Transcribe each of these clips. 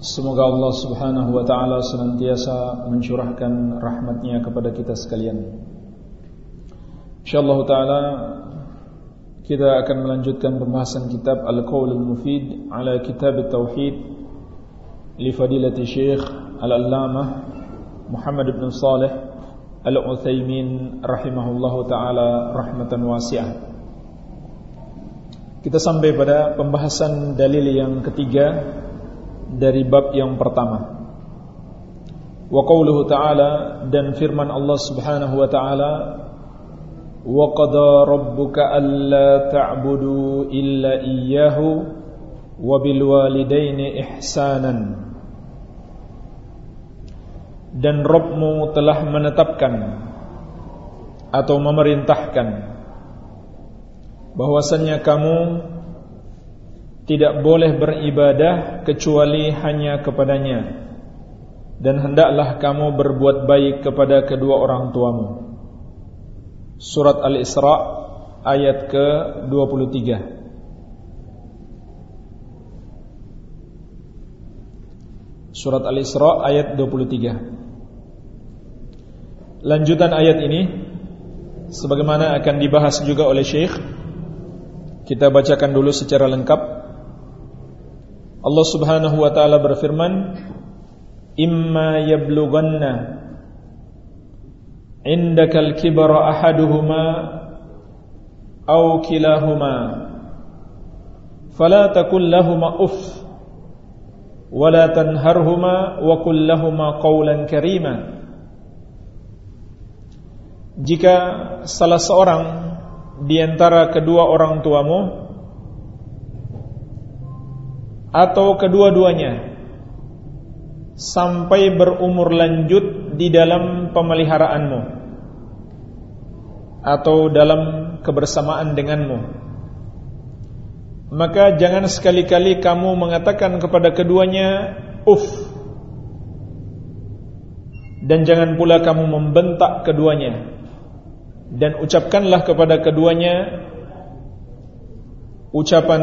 Semoga Allah subhanahu wa ta'ala senantiasa mencurahkan rahmatnya kepada kita sekalian. InsyaAllah ta'ala Kita akan melanjutkan pembahasan kitab Al-Qawl Al-Mufid Ala Kitab Al-Tawhid Li Fadilati Syekh Al-Allamah Muhammad ibn Salih Al-Uthaymin Rahimahullah ta'ala Rahmatan wasi'ah. Kita sampai pada pembahasan dalil yang ketiga dari bab yang pertama. Wa qauluhu ta'ala dan firman Allah Subhanahu wa ta'ala wa qada rabbuka alla ta'budu illa iyyahu wa bil walidaini ihsanan. Dan Rabbmu telah menetapkan atau memerintahkan bahwasannya kamu tidak boleh beribadah kecuali hanya kepadanya dan hendaklah kamu berbuat baik kepada kedua orang tuamu. Surat Al-Isra ayat ke-23. Surat Al-Isra ayat 23. Lanjutan ayat ini sebagaimana akan dibahas juga oleh Syekh kita bacakan dulu secara lengkap Allah Subhanahu wa taala berfirman, "Imma yablughanna indakal kibara ahaduhuma aw kilahuma fala takul lahumā uff wala tanharhuma wa qul lahumā qawlan karīma." Jika salah seorang di antara kedua orang tuamu atau kedua-duanya sampai berumur lanjut di dalam pemeliharaanmu atau dalam kebersamaan denganmu. Maka jangan sekali-kali kamu mengatakan kepada keduanya uff dan jangan pula kamu membentak keduanya. Dan ucapkanlah kepada keduanya ucapan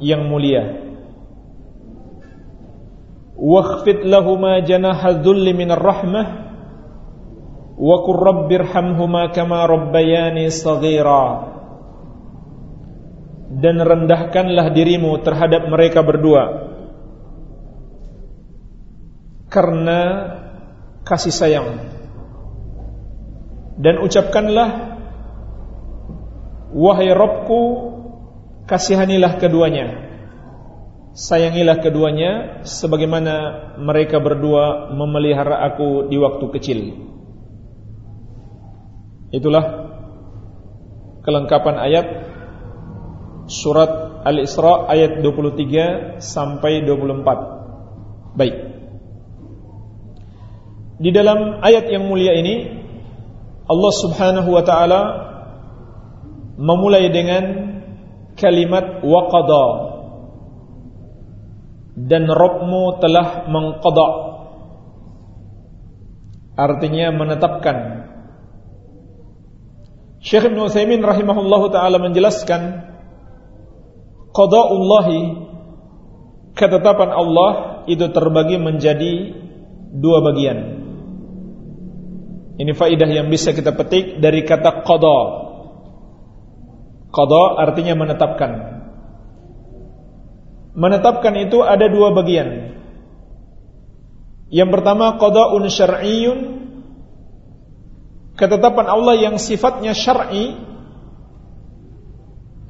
yang mulia واخفض لهما جناح الذل من الرحمة وقل رب ارحمهما كما ربياني صغيرا dan rendahkanlah dirimu terhadap mereka berdua karena kasih sayang dan ucapkanlah wahai Rabbku kasihanilah keduanya Sayangilah keduanya sebagaimana mereka berdua memelihara aku di waktu kecil. Itulah kelengkapan ayat surat Al-Isra ayat 23 sampai 24. Baik. Di dalam ayat yang mulia ini Allah Subhanahu wa taala memulai dengan kalimat waqada dan Robmu telah mengkodok artinya menetapkan. Syekh Ibn Uthaymin rahimahullah ta'ala menjelaskan Qada'ullahi Ketetapan Allah itu terbagi menjadi dua bagian. Ini faidah yang bisa kita petik dari kata qada. Qada artinya menetapkan menetapkan itu ada dua bagian. Yang pertama qada'un syar'iyyun ketetapan Allah yang sifatnya syar'i.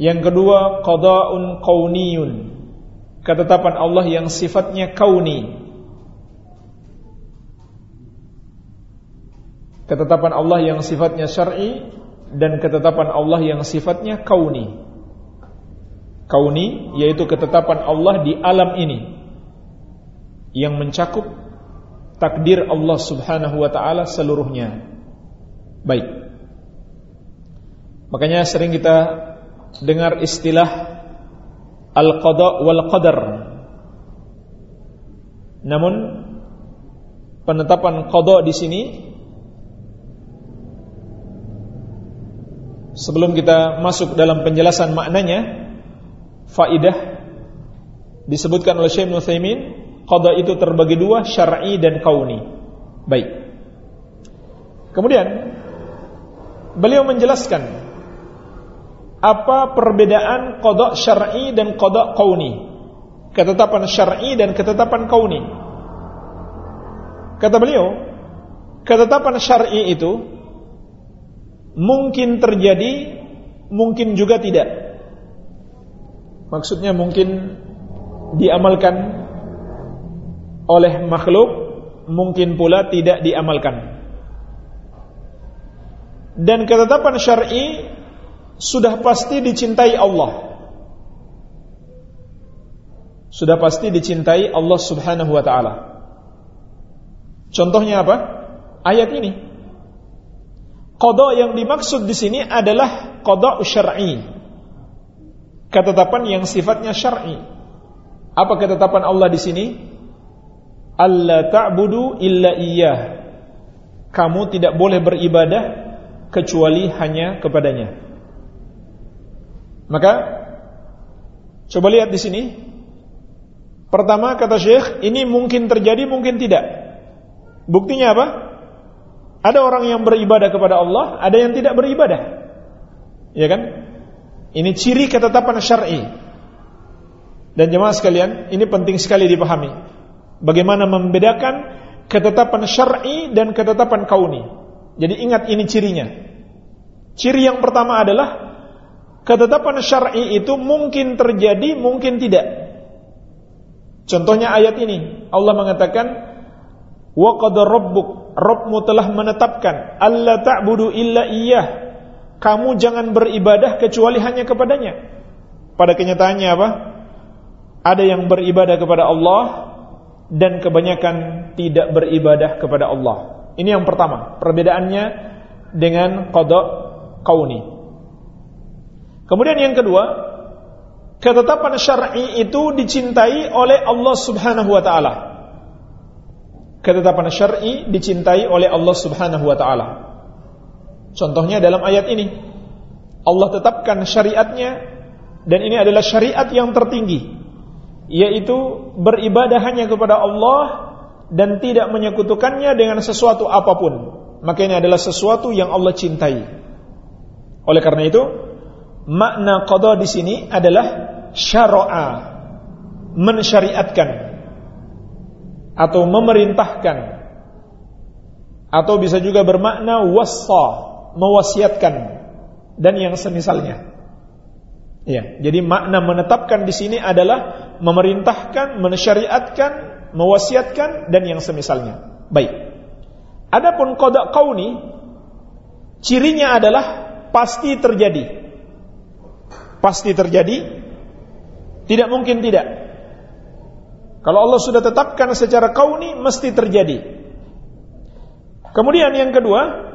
Yang kedua qada'un kauniyun ketetapan Allah yang sifatnya kauni. Ketetapan Allah yang sifatnya syar'i dan ketetapan Allah yang sifatnya kauni kauni yaitu ketetapan Allah di alam ini yang mencakup takdir Allah Subhanahu wa taala seluruhnya. Baik. Makanya sering kita dengar istilah al-qada wal qadar. Namun penetapan qada di sini sebelum kita masuk dalam penjelasan maknanya faidah disebutkan oleh Syekh Nuthaimin qada itu terbagi dua syar'i dan kauni. Baik. Kemudian beliau menjelaskan apa perbedaan qada syar'i dan qada kauni. Ketetapan syar'i dan ketetapan kauni. Kata beliau ketetapan syar'i itu mungkin terjadi mungkin juga tidak maksudnya mungkin diamalkan oleh makhluk mungkin pula tidak diamalkan. Dan ketetapan syar'i sudah pasti dicintai Allah. Sudah pasti dicintai Allah Subhanahu wa taala. Contohnya apa? Ayat ini. Qada yang dimaksud di sini adalah qada syar'i ketetapan yang sifatnya syar'i apa ketetapan Allah di sini? Allah ta'budu illa iyyah. Kamu tidak boleh beribadah kecuali hanya kepadanya. Maka coba lihat di sini. Pertama kata Syekh, ini mungkin terjadi, mungkin tidak. Buktinya apa? Ada orang yang beribadah kepada Allah, ada yang tidak beribadah. Ya kan? Ini ciri ketetapan syar'i. Dan jemaah sekalian, ini penting sekali dipahami. Bagaimana membedakan ketetapan syar'i dan ketetapan kauni. Jadi ingat ini cirinya. Ciri yang pertama adalah ketetapan syar'i itu mungkin terjadi, mungkin tidak. Contohnya ayat ini, Allah mengatakan wa qad rabbuk, Rabbmu telah menetapkan alla ta'budu illa iyyah. Kamu jangan beribadah kecuali hanya kepadanya. Pada kenyataannya apa? Ada yang beribadah kepada Allah dan kebanyakan tidak beribadah kepada Allah. Ini yang pertama, perbedaannya dengan qada kauni. Kemudian yang kedua, ketetapan syar'i itu dicintai oleh Allah Subhanahu wa taala. Ketetapan syar'i dicintai oleh Allah Subhanahu wa taala. Contohnya dalam ayat ini, Allah tetapkan syariatnya dan ini adalah syariat yang tertinggi yaitu beribadah hanya kepada Allah dan tidak menyekutukannya dengan sesuatu apa pun. Maka ini adalah sesuatu yang Allah cintai. Oleh karena itu, makna qada di sini adalah syara'a, mensyariatkan atau memerintahkan atau bisa juga bermakna wassa, mewasiatkan dan yang semisalnya. Ya, jadi makna menetapkan di sini adalah memerintahkan, mensyariatkan, mewasiatkan dan yang semisalnya. Baik. Adapun qada kauni cirinya adalah pasti terjadi. Pasti terjadi? Tidak mungkin tidak. Kalau Allah sudah tetapkan secara kauni mesti terjadi. Kemudian yang kedua,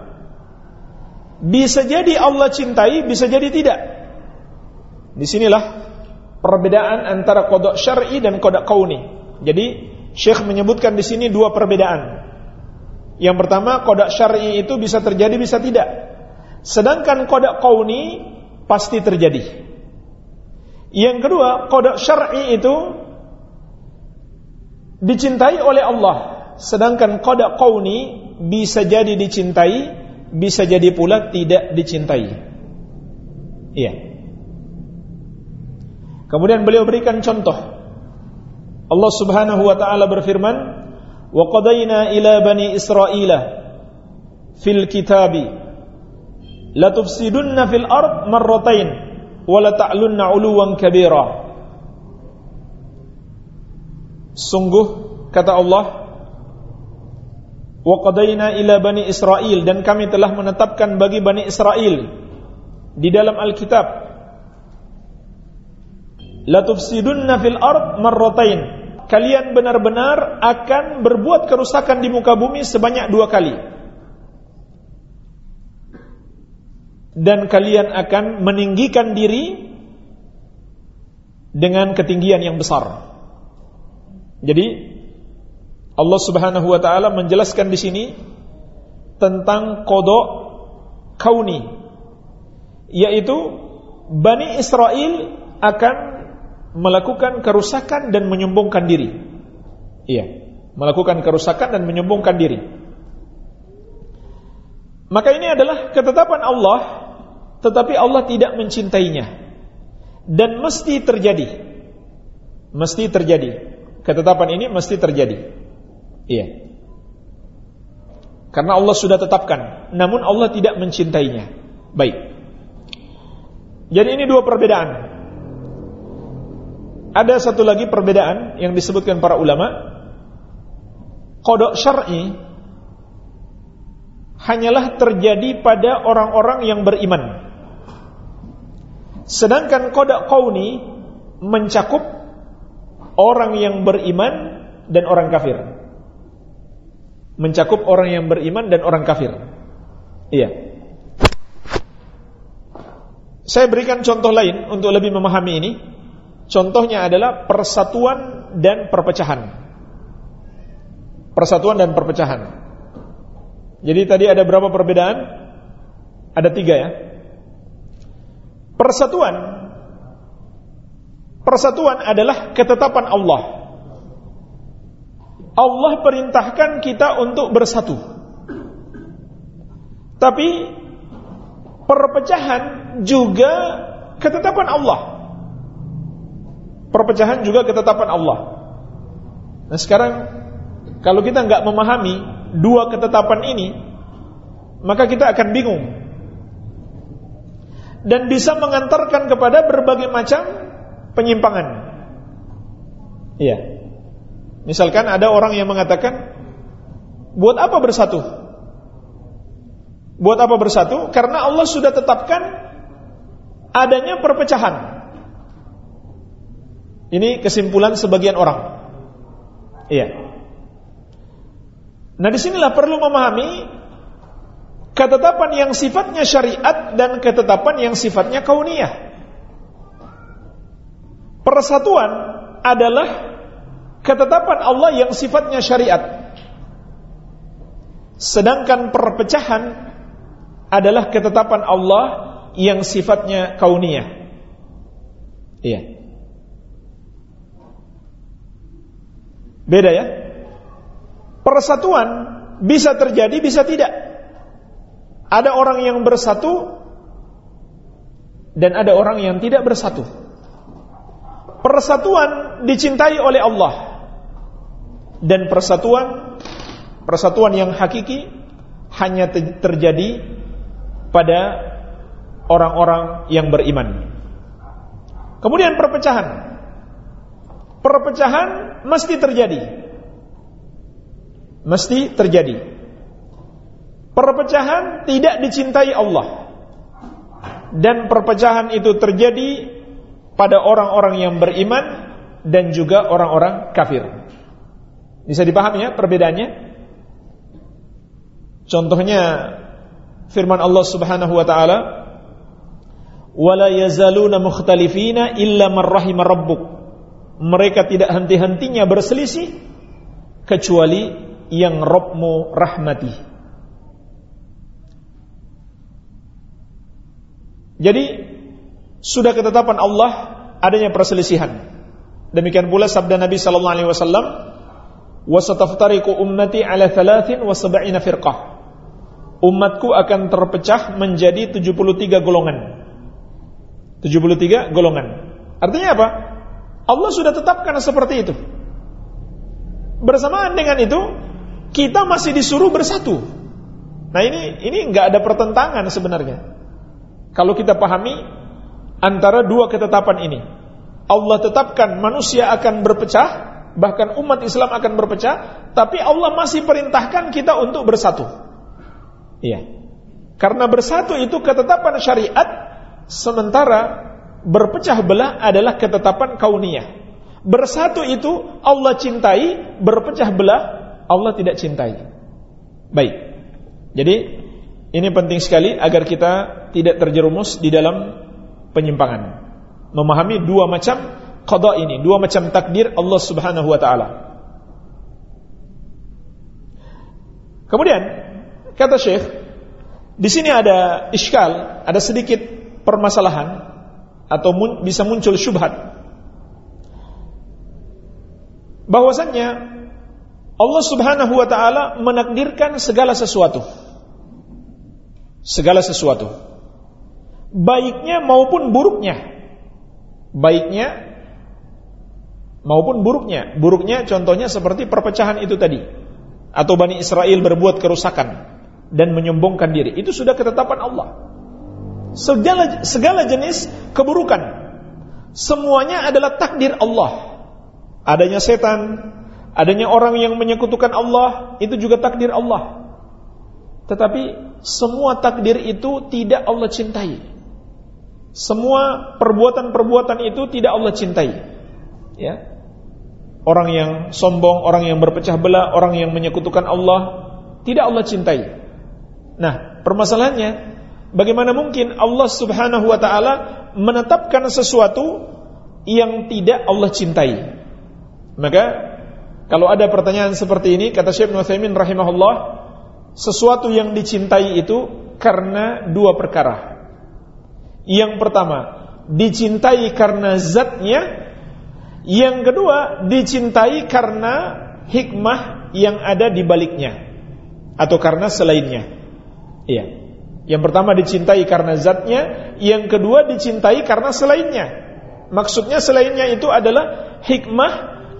bisa jadi Allah cintai, bisa jadi tidak. Di sinilah perbedaan antara kodok syar'i dan kodok kauni. Jadi Syekh menyebutkan di sini dua perbedaan. Yang pertama kodok syar'i itu bisa terjadi bisa tidak. Sedangkan kodok kauni pasti terjadi. Yang kedua kodok syar'i itu dicintai oleh Allah. Sedangkan kodok kauni bisa jadi dicintai, bisa jadi pula tidak dicintai. Iya. Kemudian beliau berikan contoh. Allah Subhanahu wa taala berfirman, "Wa qadayna ila bani Israila fil kitabi la tufsidunna fil ard marratain wa la ta'lunna 'uluwan kabira." Sungguh kata Allah, "Wa qadayna ila bani Israil dan kami telah menetapkan bagi bani Israel di dalam Alkitab tufsidunna fil ard marratain. kalian benar-benar akan berbuat kerusakan di muka bumi sebanyak dua kali. Dan kalian akan meninggikan diri dengan ketinggian yang besar. Jadi Allah Subhanahu wa taala menjelaskan di sini tentang kodok kauni yaitu Bani Israel akan melakukan kerusakan dan menyombongkan diri. Iya, melakukan kerusakan dan menyombongkan diri. Maka ini adalah ketetapan Allah, tetapi Allah tidak mencintainya. Dan mesti terjadi. Mesti terjadi. Ketetapan ini mesti terjadi. Iya. Karena Allah sudah tetapkan, namun Allah tidak mencintainya. Baik. Jadi ini dua perbedaan ada satu lagi perbedaan yang disebutkan para ulama. Kodok syar'i hanyalah terjadi pada orang-orang yang beriman. Sedangkan kodok kauni mencakup orang yang beriman dan orang kafir. Mencakup orang yang beriman dan orang kafir. Iya. Saya berikan contoh lain untuk lebih memahami ini. Contohnya adalah persatuan dan perpecahan. Persatuan dan perpecahan. Jadi tadi ada berapa perbedaan? Ada tiga ya. Persatuan. Persatuan adalah ketetapan Allah. Allah perintahkan kita untuk bersatu. Tapi perpecahan juga ketetapan Allah. Perpecahan juga ketetapan Allah. Nah sekarang kalau kita nggak memahami dua ketetapan ini, maka kita akan bingung dan bisa mengantarkan kepada berbagai macam penyimpangan. Iya. Misalkan ada orang yang mengatakan, buat apa bersatu? Buat apa bersatu? Karena Allah sudah tetapkan adanya perpecahan. Ini kesimpulan sebagian orang. Iya. Nah di sinilah perlu memahami ketetapan yang sifatnya syariat dan ketetapan yang sifatnya kauniyah. Persatuan adalah ketetapan Allah yang sifatnya syariat. Sedangkan perpecahan adalah ketetapan Allah yang sifatnya kauniyah. Iya. Beda ya? Persatuan bisa terjadi, bisa tidak. Ada orang yang bersatu dan ada orang yang tidak bersatu. Persatuan dicintai oleh Allah dan persatuan persatuan yang hakiki hanya terjadi pada orang-orang yang beriman. Kemudian perpecahan perpecahan mesti terjadi. Mesti terjadi. Perpecahan tidak dicintai Allah. Dan perpecahan itu terjadi pada orang-orang yang beriman dan juga orang-orang kafir. Bisa dipahami ya perbedaannya? Contohnya firman Allah Subhanahu wa taala, "Wala yazaluna mukhtalifina illa man rahima rabbuk." mereka tidak henti-hentinya berselisih kecuali yang Robmu rahmati. Jadi sudah ketetapan Allah adanya perselisihan. Demikian pula sabda Nabi sallallahu alaihi wasallam, "Wa sataftariqu ummati ala 73 wa 70 firqah." Umatku akan terpecah menjadi 73 golongan. 73 golongan. Artinya apa? Allah sudah tetapkan seperti itu. Bersamaan dengan itu, kita masih disuruh bersatu. Nah ini ini nggak ada pertentangan sebenarnya. Kalau kita pahami antara dua ketetapan ini, Allah tetapkan manusia akan berpecah, bahkan umat Islam akan berpecah, tapi Allah masih perintahkan kita untuk bersatu. Iya. Karena bersatu itu ketetapan syariat, sementara berpecah belah adalah ketetapan kauniyah. Bersatu itu Allah cintai, berpecah belah Allah tidak cintai. Baik. Jadi ini penting sekali agar kita tidak terjerumus di dalam penyimpangan. Memahami dua macam qada ini, dua macam takdir Allah Subhanahu wa taala. Kemudian kata Syekh, di sini ada iskal, ada sedikit permasalahan atau mun, bisa muncul syubhat bahwasannya Allah Subhanahu wa taala menakdirkan segala sesuatu. Segala sesuatu. Baiknya maupun buruknya. Baiknya maupun buruknya. Buruknya contohnya seperti perpecahan itu tadi. Atau Bani Israel berbuat kerusakan dan menyombongkan diri. Itu sudah ketetapan Allah. Segala segala jenis keburukan semuanya adalah takdir Allah. Adanya setan, adanya orang yang menyekutukan Allah, itu juga takdir Allah. Tetapi semua takdir itu tidak Allah cintai. Semua perbuatan-perbuatan itu tidak Allah cintai. Ya. Orang yang sombong, orang yang berpecah belah, orang yang menyekutukan Allah, tidak Allah cintai. Nah, permasalahannya Bagaimana mungkin Allah Subhanahu wa taala menetapkan sesuatu yang tidak Allah cintai? Maka kalau ada pertanyaan seperti ini kata Syekh Nuthaimin rahimahullah, sesuatu yang dicintai itu karena dua perkara. Yang pertama, dicintai karena zatnya. Yang kedua, dicintai karena hikmah yang ada di baliknya atau karena selainnya. Iya. Yang pertama dicintai karena zatnya, yang kedua dicintai karena selainnya. Maksudnya selainnya itu adalah hikmah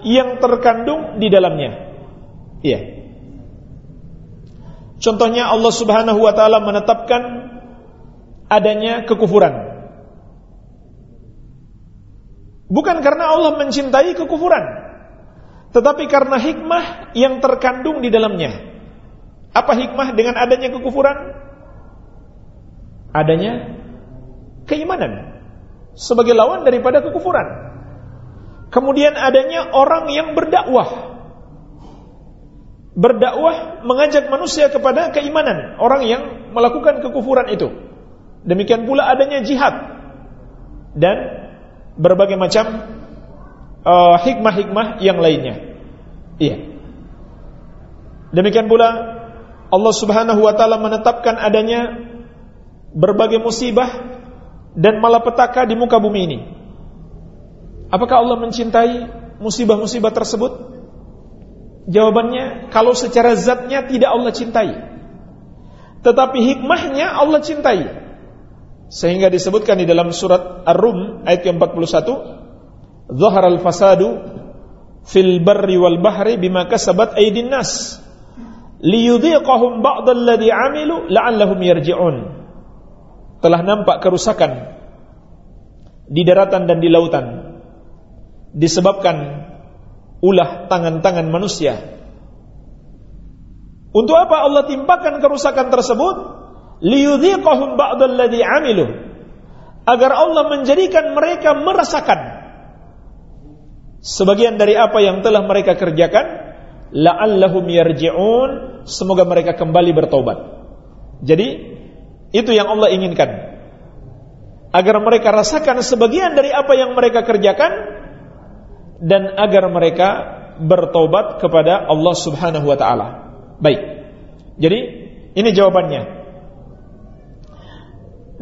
yang terkandung di dalamnya. Iya. Contohnya Allah Subhanahu wa taala menetapkan adanya kekufuran. Bukan karena Allah mencintai kekufuran, tetapi karena hikmah yang terkandung di dalamnya. Apa hikmah dengan adanya kekufuran? adanya keimanan sebagai lawan daripada kekufuran. Kemudian adanya orang yang berdakwah. Berdakwah mengajak manusia kepada keimanan, orang yang melakukan kekufuran itu. Demikian pula adanya jihad dan berbagai macam uh, hikmah-hikmah yang lainnya. Iya. Demikian pula Allah Subhanahu wa taala menetapkan adanya berbagai musibah dan malapetaka di muka bumi ini. Apakah Allah mencintai musibah-musibah tersebut? Jawabannya, kalau secara zatnya tidak Allah cintai. Tetapi hikmahnya Allah cintai. Sehingga disebutkan di dalam surat Ar-Rum ayat ke-41, "Dhahara al-fasadu fil barri wal bahri bima kasabat aydin nas liyudhiqahum ba'd alladhi 'amilu la'allahum yarji'un." telah nampak kerusakan di daratan dan di lautan disebabkan ulah tangan-tangan manusia. Untuk apa Allah timpakan kerusakan tersebut? Liyudhiqahum ba'dalladhi 'amilu. Agar Allah menjadikan mereka merasakan sebagian dari apa yang telah mereka kerjakan, la'allahum yarji'un, semoga mereka kembali bertobat. Jadi itu yang Allah inginkan. Agar mereka rasakan sebagian dari apa yang mereka kerjakan dan agar mereka bertobat kepada Allah Subhanahu wa taala. Baik. Jadi ini jawabannya.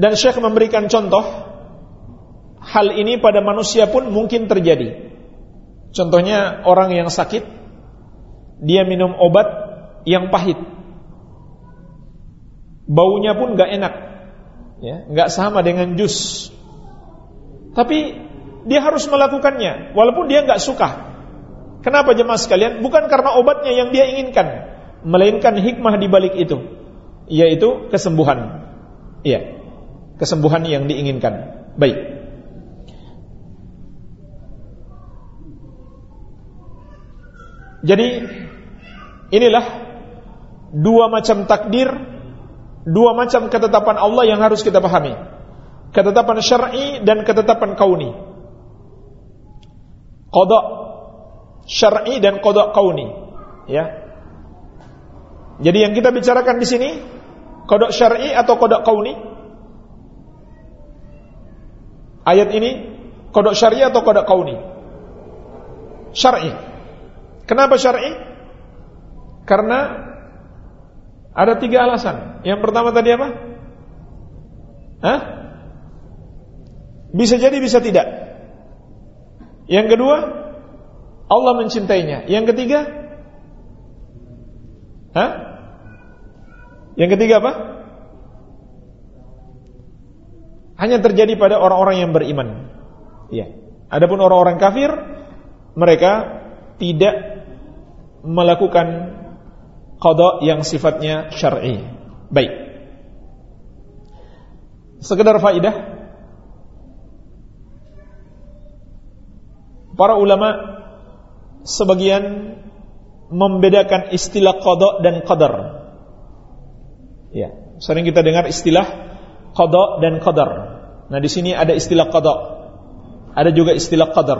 Dan Syekh memberikan contoh hal ini pada manusia pun mungkin terjadi. Contohnya orang yang sakit dia minum obat yang pahit baunya pun nggak enak, ya, nggak sama dengan jus. Tapi dia harus melakukannya, walaupun dia nggak suka. Kenapa jemaah sekalian? Bukan karena obatnya yang dia inginkan, melainkan hikmah di balik itu, yaitu kesembuhan. Iya, kesembuhan yang diinginkan. Baik. Jadi inilah dua macam takdir Dua macam ketetapan Allah yang harus kita pahami. Ketetapan syar'i dan ketetapan kauni. Kodok syar'i dan kodok kauni. Ya. Jadi yang kita bicarakan di sini kodok syar'i atau kodok kauni? Ayat ini kodok syar'i atau kodok kauni? Syar'i. Kenapa syar'i? Karena ada tiga alasan. Yang pertama tadi apa? Hah? Bisa jadi, bisa tidak. Yang kedua, Allah mencintainya. Yang ketiga, Hah? Yang ketiga apa? Hanya terjadi pada orang-orang yang beriman. Iya. Adapun orang-orang kafir, mereka tidak melakukan qada yang sifatnya syar'i. Baik. Sekedar faidah. Para ulama sebagian membedakan istilah qada dan qadar. Ya, sering kita dengar istilah qada dan qadar. Nah, di sini ada istilah qada. Ada juga istilah qadar.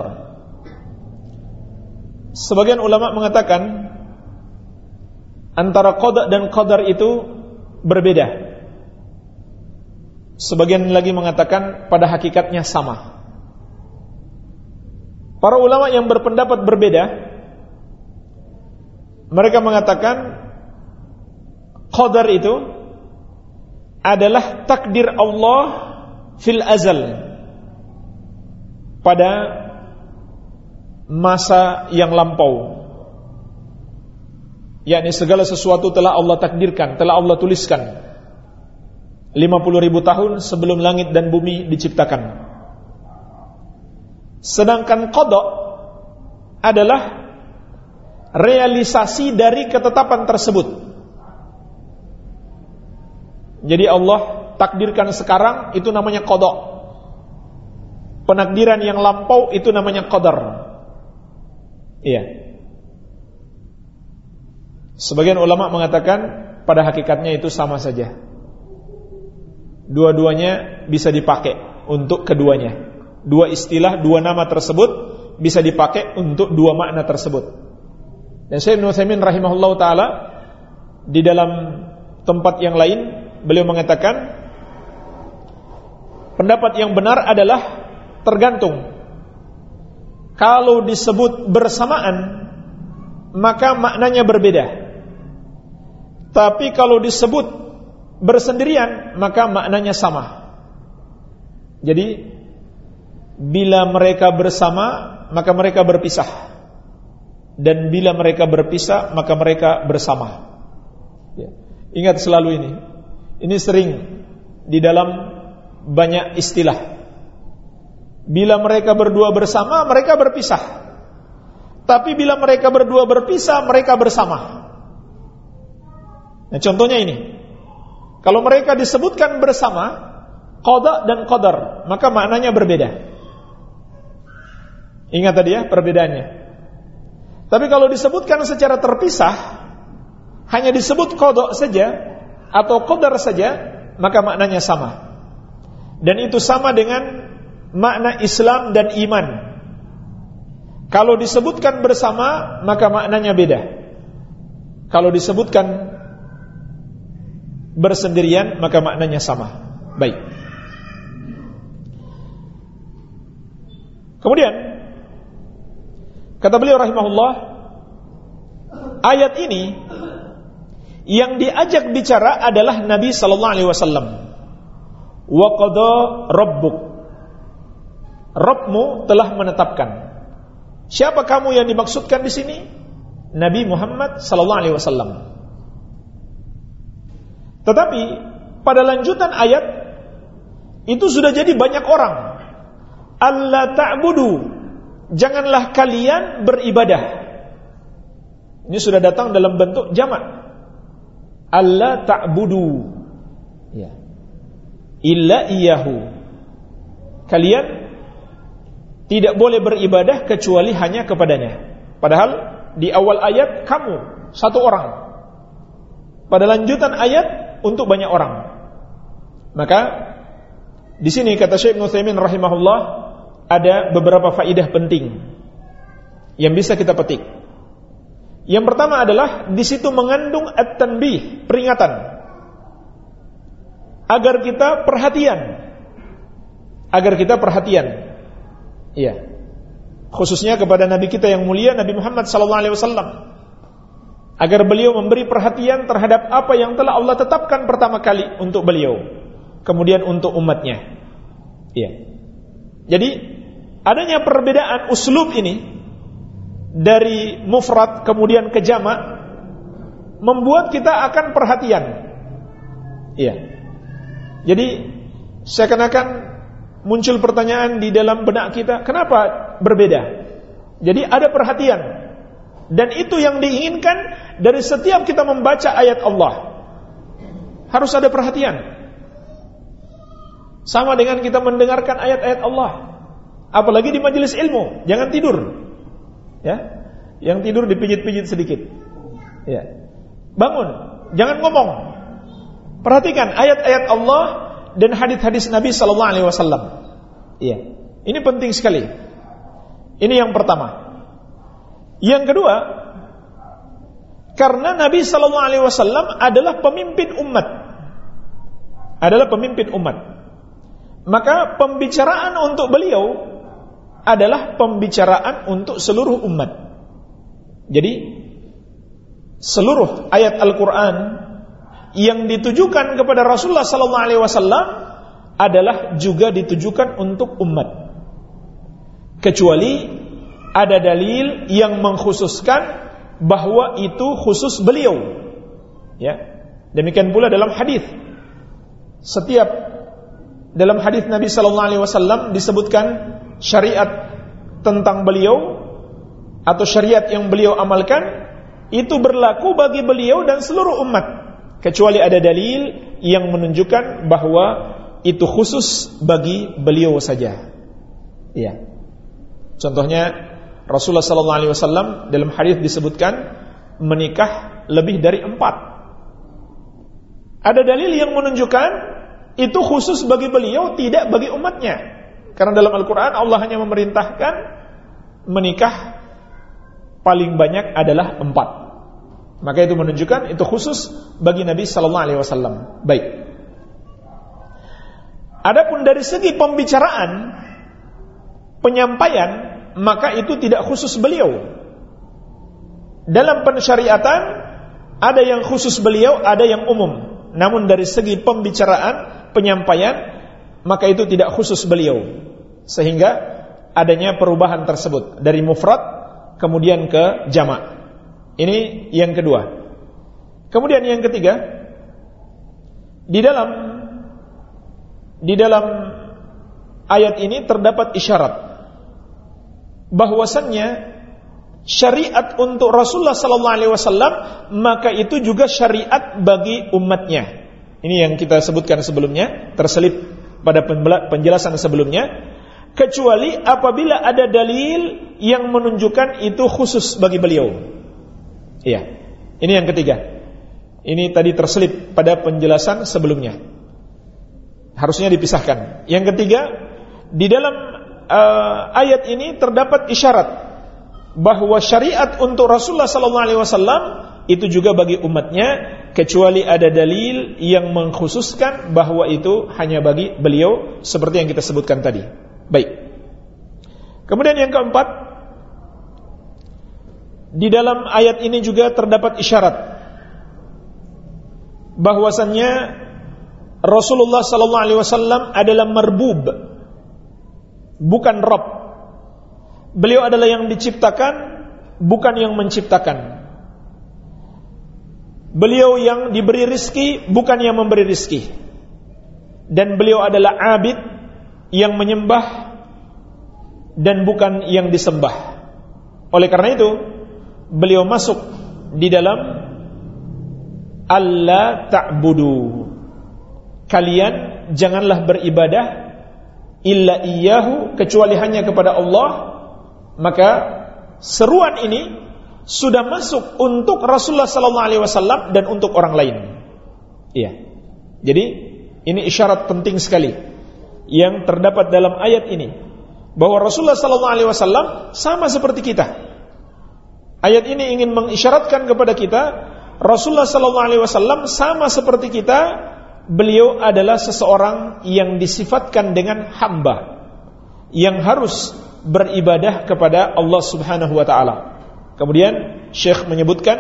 Sebagian ulama mengatakan antara qada dan qadar itu berbeda. Sebagian lagi mengatakan pada hakikatnya sama. Para ulama yang berpendapat berbeda mereka mengatakan qadar itu adalah takdir Allah fil azal. Pada masa yang lampau. Yakni segala sesuatu telah Allah takdirkan, telah Allah tuliskan. 50 ribu tahun sebelum langit dan bumi diciptakan. Sedangkan kodok adalah realisasi dari ketetapan tersebut jadi Allah takdirkan sekarang itu namanya kodok penakdiran yang lampau itu namanya kodar iya Sebagian ulama mengatakan pada hakikatnya itu sama saja. Dua-duanya bisa dipakai untuk keduanya. Dua istilah, dua nama tersebut bisa dipakai untuk dua makna tersebut. Dan Syekh Ibnu Utsaimin rahimahullah taala di dalam tempat yang lain beliau mengatakan pendapat yang benar adalah tergantung. Kalau disebut bersamaan maka maknanya berbeda. Tapi kalau disebut bersendirian maka maknanya sama. Jadi bila mereka bersama maka mereka berpisah. Dan bila mereka berpisah maka mereka bersama. Ya. Ingat selalu ini. Ini sering di dalam banyak istilah. Bila mereka berdua bersama mereka berpisah. Tapi bila mereka berdua berpisah mereka bersama. Nah, contohnya ini. Kalau mereka disebutkan bersama qada dan qadar, maka maknanya berbeda. Ingat tadi ya perbedaannya. Tapi kalau disebutkan secara terpisah, hanya disebut qada saja atau qadar saja, maka maknanya sama. Dan itu sama dengan makna Islam dan iman. Kalau disebutkan bersama, maka maknanya beda. Kalau disebutkan bersendirian maka maknanya sama. Baik. Kemudian kata beliau rahimahullah ayat ini yang diajak bicara adalah Nabi sallallahu alaihi wasallam. Wa qada rabbuk. Rabbmu telah menetapkan. Siapa kamu yang dimaksudkan di sini? Nabi Muhammad sallallahu alaihi wasallam. Tetapi pada lanjutan ayat itu sudah jadi banyak orang. Allah ta'budu. Janganlah kalian beribadah. Ini sudah datang dalam bentuk jamak. Allah ta'budu. Ya. Illa iyahu. Kalian tidak boleh beribadah kecuali hanya kepadanya. Padahal di awal ayat kamu satu orang. Pada lanjutan ayat untuk banyak orang. Maka di sini kata Syekh Nutsaimin rahimahullah ada beberapa faidah penting yang bisa kita petik. Yang pertama adalah di situ mengandung at-tanbih, peringatan. Agar kita perhatian. Agar kita perhatian. Iya. Khususnya kepada nabi kita yang mulia Nabi Muhammad sallallahu alaihi wasallam. Agar beliau memberi perhatian terhadap apa yang telah Allah tetapkan pertama kali untuk beliau, kemudian untuk umatnya. Iya. Jadi adanya perbedaan uslub ini dari mufrad kemudian ke jamak membuat kita akan perhatian. Iya. Jadi seakan-akan muncul pertanyaan di dalam benak kita, kenapa berbeda? Jadi ada perhatian. Dan itu yang diinginkan dari setiap kita membaca ayat Allah. Harus ada perhatian. Sama dengan kita mendengarkan ayat-ayat Allah. Apalagi di majelis ilmu, jangan tidur. Ya. Yang tidur dipijit-pijit sedikit. Ya. Bangun, jangan ngomong. Perhatikan ayat-ayat Allah dan hadis-hadis Nabi sallallahu alaihi wasallam. Iya. Ini penting sekali. Ini yang pertama. Yang kedua, karena Nabi sallallahu alaihi wasallam adalah pemimpin umat. Adalah pemimpin umat. Maka pembicaraan untuk beliau adalah pembicaraan untuk seluruh umat. Jadi seluruh ayat Al-Qur'an yang ditujukan kepada Rasulullah sallallahu alaihi wasallam adalah juga ditujukan untuk umat. Kecuali ada dalil yang mengkhususkan bahwa itu khusus beliau. Ya. Demikian pula dalam hadis. Setiap dalam hadis Nabi sallallahu alaihi wasallam disebutkan syariat tentang beliau atau syariat yang beliau amalkan itu berlaku bagi beliau dan seluruh umat kecuali ada dalil yang menunjukkan bahwa itu khusus bagi beliau saja. Iya. Contohnya Rasulullah sallallahu alaihi wasallam dalam hadis disebutkan menikah lebih dari empat. Ada dalil yang menunjukkan itu khusus bagi beliau, tidak bagi umatnya. Karena dalam Al-Quran Allah hanya memerintahkan menikah paling banyak adalah empat. Maka itu menunjukkan itu khusus bagi Nabi Sallallahu Alaihi Wasallam. Baik. Adapun dari segi pembicaraan, penyampaian, maka itu tidak khusus beliau. Dalam pensyariatan ada yang khusus beliau, ada yang umum. Namun dari segi pembicaraan, penyampaian maka itu tidak khusus beliau sehingga adanya perubahan tersebut. Dari mufrad kemudian ke jamak ini yang kedua. Kemudian yang ketiga di dalam di dalam ayat ini terdapat isyarat. Bahwasannya syariat untuk Rasulullah sallallahu alaihi wasallam maka itu juga syariat bagi umatnya. Ini yang kita sebutkan sebelumnya terselip pada penjelasan sebelumnya kecuali apabila ada dalil yang menunjukkan itu khusus bagi beliau. Iya. Ini yang ketiga. Ini tadi terselip pada penjelasan sebelumnya. Harusnya dipisahkan. Yang ketiga, di dalam uh, ayat ini terdapat isyarat bahwa syariat untuk Rasulullah sallallahu alaihi wasallam itu juga bagi umatnya kecuali ada dalil yang mengkhususkan bahwa itu hanya bagi beliau seperti yang kita sebutkan tadi. Baik. Kemudian yang keempat, di dalam ayat ini juga terdapat isyarat bahwasannya Rasulullah sallallahu alaihi wasallam adalah marbub bukan Rabb. Beliau adalah yang diciptakan bukan yang menciptakan. Beliau yang diberi rizki bukan yang memberi rizki Dan beliau adalah abid yang menyembah dan bukan yang disembah. Oleh karena itu, beliau masuk di dalam Allah ta'budu. Kalian janganlah beribadah illa iyyahu kecuali hanya kepada Allah. Maka seruan ini sudah masuk untuk Rasulullah sallallahu alaihi wasallam dan untuk orang lain. Iya. Jadi ini isyarat penting sekali yang terdapat dalam ayat ini bahwa Rasulullah sallallahu alaihi wasallam sama seperti kita. Ayat ini ingin mengisyaratkan kepada kita Rasulullah sallallahu alaihi wasallam sama seperti kita, beliau adalah seseorang yang disifatkan dengan hamba yang harus beribadah kepada Allah Subhanahu wa taala. Kemudian Syekh menyebutkan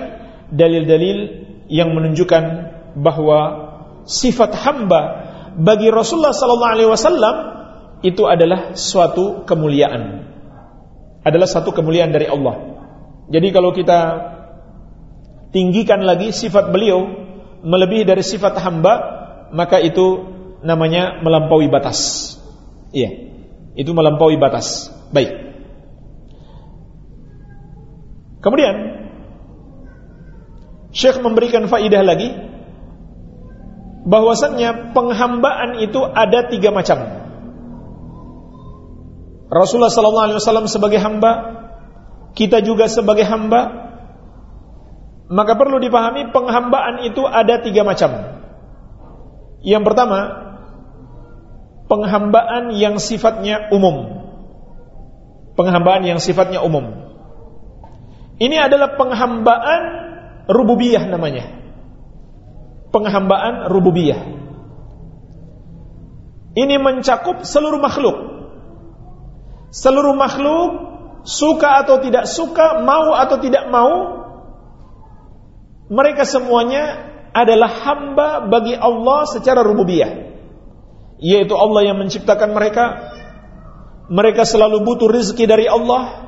dalil-dalil yang menunjukkan bahwa sifat hamba bagi Rasulullah sallallahu alaihi wasallam itu adalah suatu kemuliaan. Adalah satu kemuliaan dari Allah. Jadi kalau kita tinggikan lagi sifat beliau melebihi dari sifat hamba, maka itu namanya melampaui batas. Iya. Itu melampaui batas. Baik. Kemudian Syekh memberikan faidah lagi bahwasannya penghambaan itu ada tiga macam. Rasulullah sallallahu alaihi wasallam sebagai hamba kita juga sebagai hamba. Maka perlu dipahami penghambaan itu ada tiga macam. Yang pertama penghambaan yang sifatnya umum. Penghambaan yang sifatnya umum. Ini adalah penghambaan rububiyah namanya penghambaan rububiyah ini mencakup seluruh makhluk seluruh makhluk suka atau tidak suka, mau atau tidak mau, mereka semuanya adalah hamba bagi Allah secara rububiyah. Yaitu Allah yang menciptakan mereka. Mereka selalu butuh rizki dari Allah.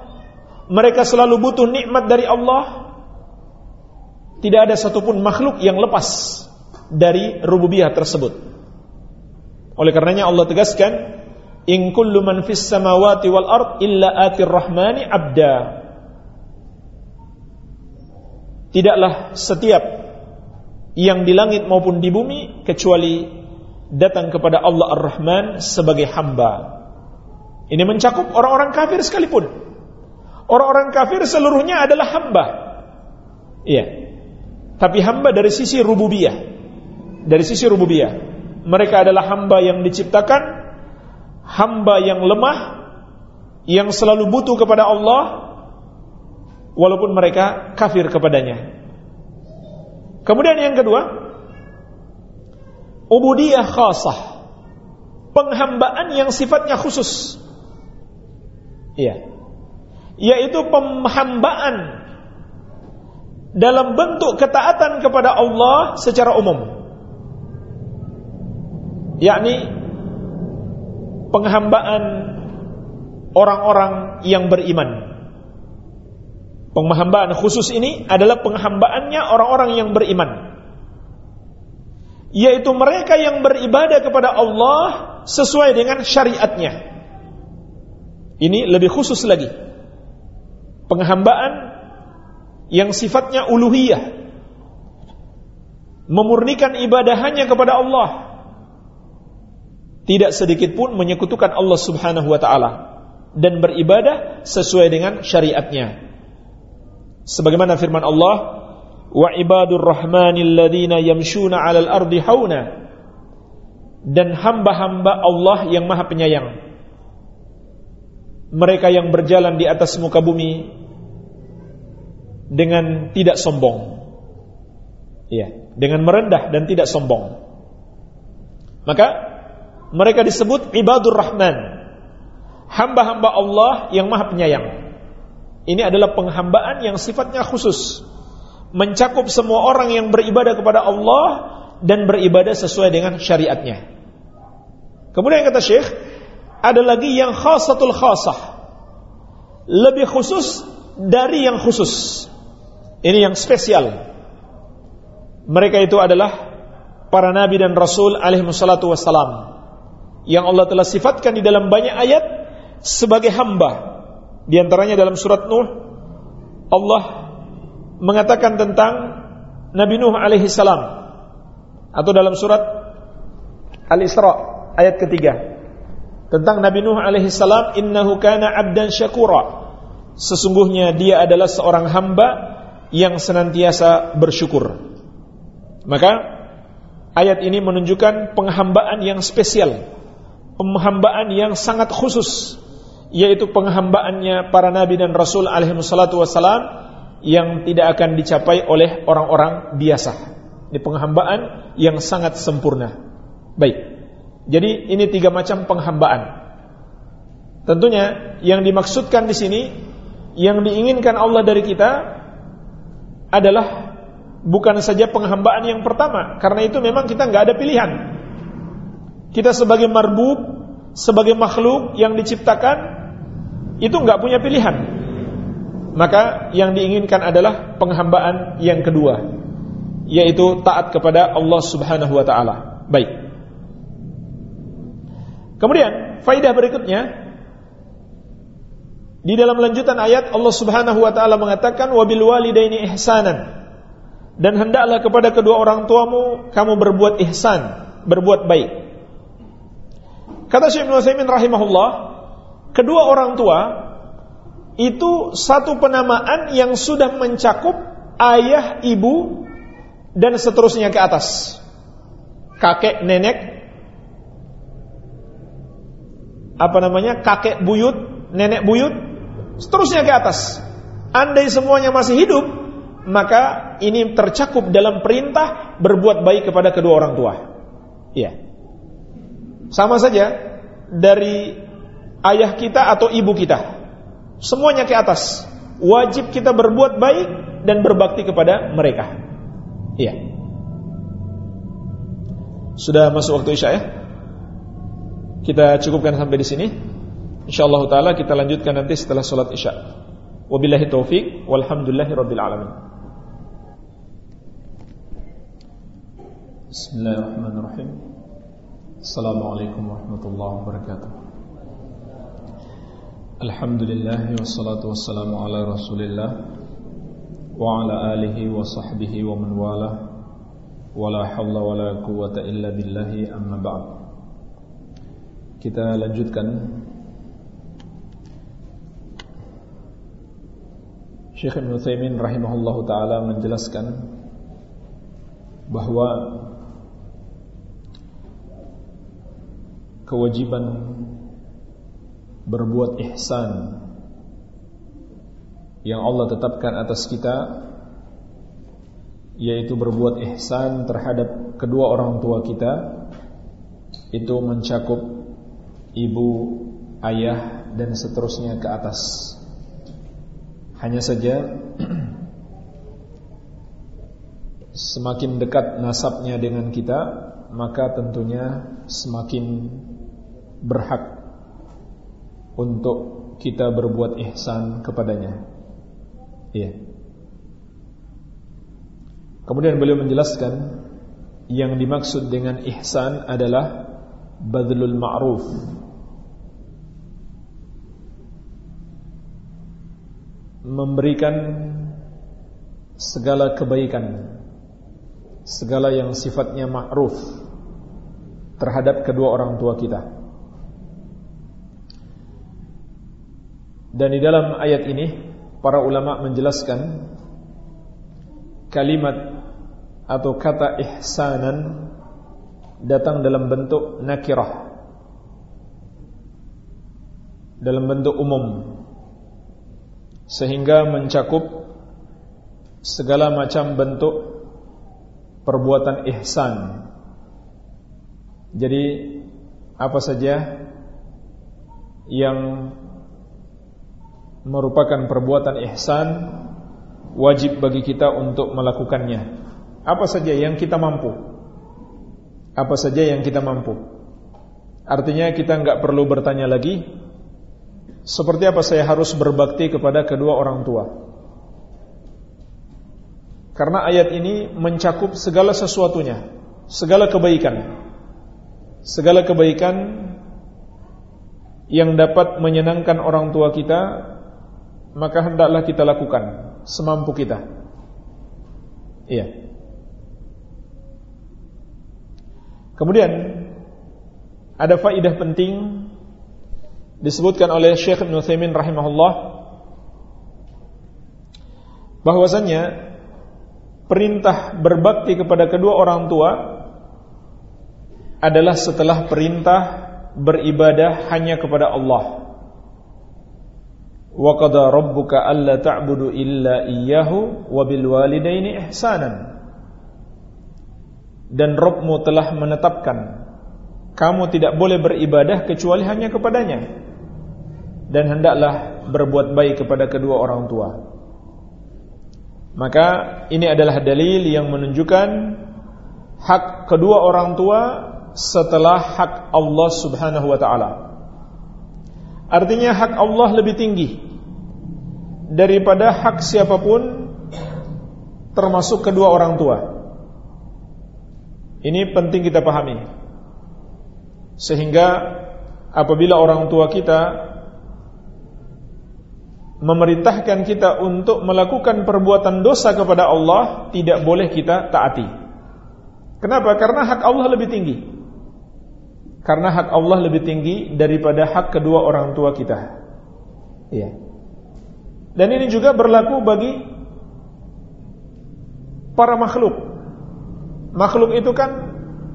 Mereka selalu butuh nikmat dari Allah. Tidak ada satupun makhluk yang lepas dari rububiyah tersebut. Oleh karenanya Allah tegaskan, In kullu man fis samawati wal ard illa atir rahmani abda. Tidaklah setiap yang di langit maupun di bumi kecuali datang kepada Allah Ar-Rahman sebagai hamba. Ini mencakup orang-orang kafir sekalipun. Orang-orang kafir seluruhnya adalah hamba. Iya. Tapi hamba dari sisi rububiyah. Dari sisi rububiyah. Mereka adalah hamba yang diciptakan hamba yang lemah yang selalu butuh kepada Allah walaupun mereka kafir kepadanya. Kemudian yang kedua, ubudiyah khasah. Penghambaan yang sifatnya khusus. Iya. Yaitu penghambaan dalam bentuk ketaatan kepada Allah secara umum. Yakni penghambaan orang-orang yang beriman. Penghambaan khusus ini adalah penghambaannya orang-orang yang beriman. Yaitu mereka yang beribadah kepada Allah sesuai dengan syariatnya. Ini lebih khusus lagi. Penghambaan yang sifatnya uluhiyah. Memurnikan ibadah hanya kepada Allah tidak sedikit pun menyekutukan Allah Subhanahu wa taala dan beribadah sesuai dengan syariatnya. Sebagaimana firman Allah, "Wa ibadur rahmanil yamshuna 'alal ardi hauna." Dan hamba-hamba Allah yang Maha Penyayang. Mereka yang berjalan di atas muka bumi dengan tidak sombong. Iya, dengan merendah dan tidak sombong. Maka mereka disebut ibadur rahman. Hamba-hamba Allah yang maha penyayang. Ini adalah penghambaan yang sifatnya khusus. Mencakup semua orang yang beribadah kepada Allah dan beribadah sesuai dengan syariatnya. Kemudian kata Syekh, ada lagi yang khasatul khasah. Lebih khusus dari yang khusus. Ini yang spesial. Mereka itu adalah para nabi dan rasul alaihi wassalam yang Allah telah sifatkan di dalam banyak ayat sebagai hamba. Di antaranya dalam surat Nuh Allah mengatakan tentang Nabi Nuh alaihi salam. Atau dalam surat Al-Isra ayat ketiga. Tentang Nabi Nuh alaihi salam innahu kana 'abdan syakura. Sesungguhnya dia adalah seorang hamba yang senantiasa bersyukur. Maka ayat ini menunjukkan penghambaan yang spesial penghambaan yang sangat khusus yaitu penghambaannya para nabi dan rasul alaihi wassalatu wassalam yang tidak akan dicapai oleh orang-orang biasa. Ini penghambaan yang sangat sempurna. Baik. Jadi ini tiga macam penghambaan. Tentunya yang dimaksudkan di sini yang diinginkan Allah dari kita adalah bukan saja penghambaan yang pertama, karena itu memang kita nggak ada pilihan. Kita sebagai marbub, sebagai makhluk yang diciptakan itu nggak punya pilihan. Maka yang diinginkan adalah penghambaan yang kedua, yaitu taat kepada Allah Subhanahu wa taala. Baik. Kemudian, faidah berikutnya di dalam lanjutan ayat Allah Subhanahu wa taala mengatakan wabil walidaini ihsanan. Dan hendaklah kepada kedua orang tuamu kamu berbuat ihsan, berbuat baik. Kata Syekh Ibnu Utsaimin rahimahullah, kedua orang tua itu satu penamaan yang sudah mencakup ayah, ibu dan seterusnya ke atas. Kakek, nenek, apa namanya? kakek buyut, nenek buyut, seterusnya ke atas. Andai semuanya masih hidup, maka ini tercakup dalam perintah berbuat baik kepada kedua orang tua. Iya. Sama saja dari ayah kita atau ibu kita. Semuanya ke atas. Wajib kita berbuat baik dan berbakti kepada mereka. Iya. Sudah masuk waktu Isya ya? Kita cukupkan sampai di sini. Insyaallah taala kita lanjutkan nanti setelah salat Isya. Wabillahi taufik walhamdulillahi rabbil alamin. Bismillahirrahmanirrahim. Assalamualaikum warahmatullahi wabarakatuh. Alhamdulillah wassalatu wassalamu ala Rasulillah wa ala alihi wa sahbihi wa man wala wala hawla wala quwwata illa billahi amma ba'd. Kita lanjutkan Syekh Ibn Uthaymin rahimahullah ta'ala menjelaskan bahwa kewajiban berbuat ihsan yang Allah tetapkan atas kita yaitu berbuat ihsan terhadap kedua orang tua kita itu mencakup ibu, ayah dan seterusnya ke atas. Hanya saja semakin dekat nasabnya dengan kita, maka tentunya semakin berhak untuk kita berbuat ihsan kepadanya. Iya. Kemudian beliau menjelaskan yang dimaksud dengan ihsan adalah badlul ma'ruf memberikan segala kebaikan segala yang sifatnya ma'ruf terhadap kedua orang tua kita dan di dalam ayat ini para ulama menjelaskan kalimat atau kata ihsanan datang dalam bentuk nakirah dalam bentuk umum sehingga mencakup segala macam bentuk perbuatan ihsan. Jadi apa saja yang merupakan perbuatan ihsan wajib bagi kita untuk melakukannya. Apa saja yang kita mampu. Apa saja yang kita mampu. Artinya kita enggak perlu bertanya lagi seperti apa saya harus berbakti kepada kedua orang tua? Karena ayat ini mencakup segala sesuatunya, segala kebaikan. Segala kebaikan yang dapat menyenangkan orang tua kita, maka hendaklah kita lakukan semampu kita. Iya. Kemudian ada faidah penting disebutkan oleh Syekh Ibn rahimahullah bahwasanya perintah berbakti kepada kedua orang tua adalah setelah perintah beribadah hanya kepada Allah Wa qada rabbuka alla ta'budu illa iyyahu wa. Dan Rabbmu telah menetapkan kamu tidak boleh beribadah kecuali hanya kepadanya dan hendaklah berbuat baik kepada kedua orang tua. Maka ini adalah dalil yang menunjukkan hak kedua orang tua setelah hak Allah Subhanahu wa taala. Artinya hak Allah lebih tinggi daripada hak siapa pun termasuk kedua orang tua. Ini penting kita pahami. Sehingga apabila orang tua kita memerintahkan kita untuk melakukan perbuatan dosa kepada Allah, tidak boleh kita taati. Kenapa? Karena hak Allah lebih tinggi. Karena hak Allah lebih tinggi daripada hak kedua orang tua kita. Iya. Dan ini juga berlaku bagi para makhluk. Makhluk itu kan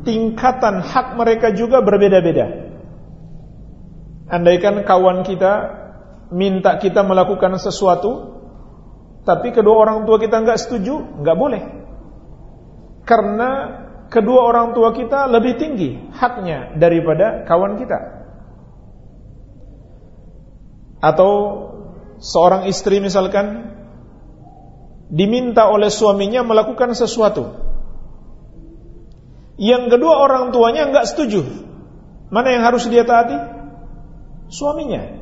tingkatan hak mereka juga berbeda-beda. Andaikan kawan kita minta kita melakukan sesuatu tapi kedua orang tua kita enggak setuju, enggak boleh. Karena kedua orang tua kita lebih tinggi haknya daripada kawan kita. Atau seorang istri misalkan diminta oleh suaminya melakukan sesuatu yang kedua orang tuanya enggak setuju. Mana yang harus dia taati? Suaminya.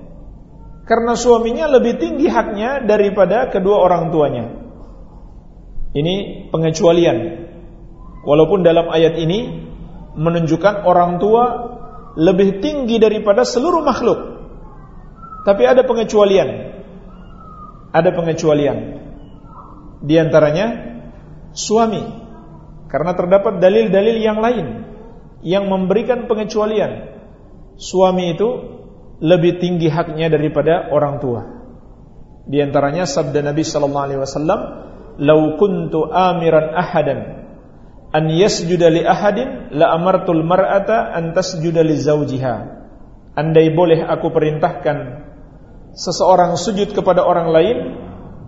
Karena suaminya lebih tinggi haknya daripada kedua orang tuanya. Ini pengecualian. Walaupun dalam ayat ini menunjukkan orang tua lebih tinggi daripada seluruh makhluk. Tapi ada pengecualian. Ada pengecualian. Di antaranya suami. Karena terdapat dalil-dalil yang lain yang memberikan pengecualian. Suami itu lebih tinggi haknya daripada orang tua. Di antaranya sabda Nabi sallallahu alaihi wasallam, "Lau kuntu amiran ahadan an yasjuda li ahadin la amartul mar'ata an tasjuda li zawjiha." Andai boleh aku perintahkan seseorang sujud kepada orang lain,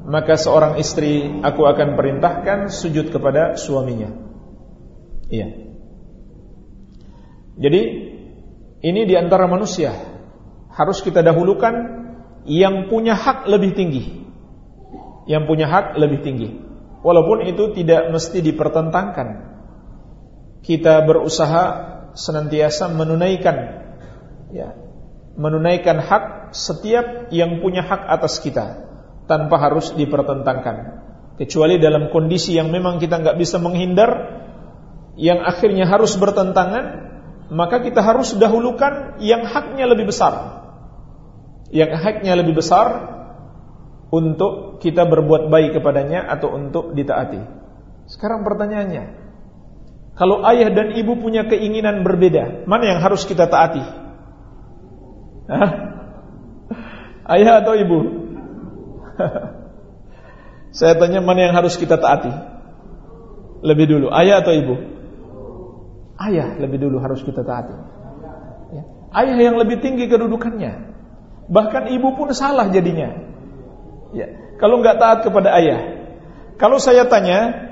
maka seorang istri aku akan perintahkan sujud kepada suaminya. Iya. Jadi ini di antara manusia harus kita dahulukan yang punya hak lebih tinggi. Yang punya hak lebih tinggi. Walaupun itu tidak mesti dipertentangkan. Kita berusaha senantiasa menunaikan ya, menunaikan hak setiap yang punya hak atas kita tanpa harus dipertentangkan. Kecuali dalam kondisi yang memang kita nggak bisa menghindar yang akhirnya harus bertentangan, maka kita harus dahulukan yang haknya lebih besar yang haknya lebih besar untuk kita berbuat baik kepadanya atau untuk ditaati. Sekarang pertanyaannya, kalau ayah dan ibu punya keinginan berbeda, mana yang harus kita taati? Hah? Ayah atau ibu? Saya tanya mana yang harus kita taati? Lebih dulu, ayah atau ibu? Ayah lebih dulu harus kita taati. Ya. Ayah yang lebih tinggi kedudukannya. Bahkan ibu pun salah jadinya. Ya, kalau nggak taat kepada ayah. Kalau saya tanya,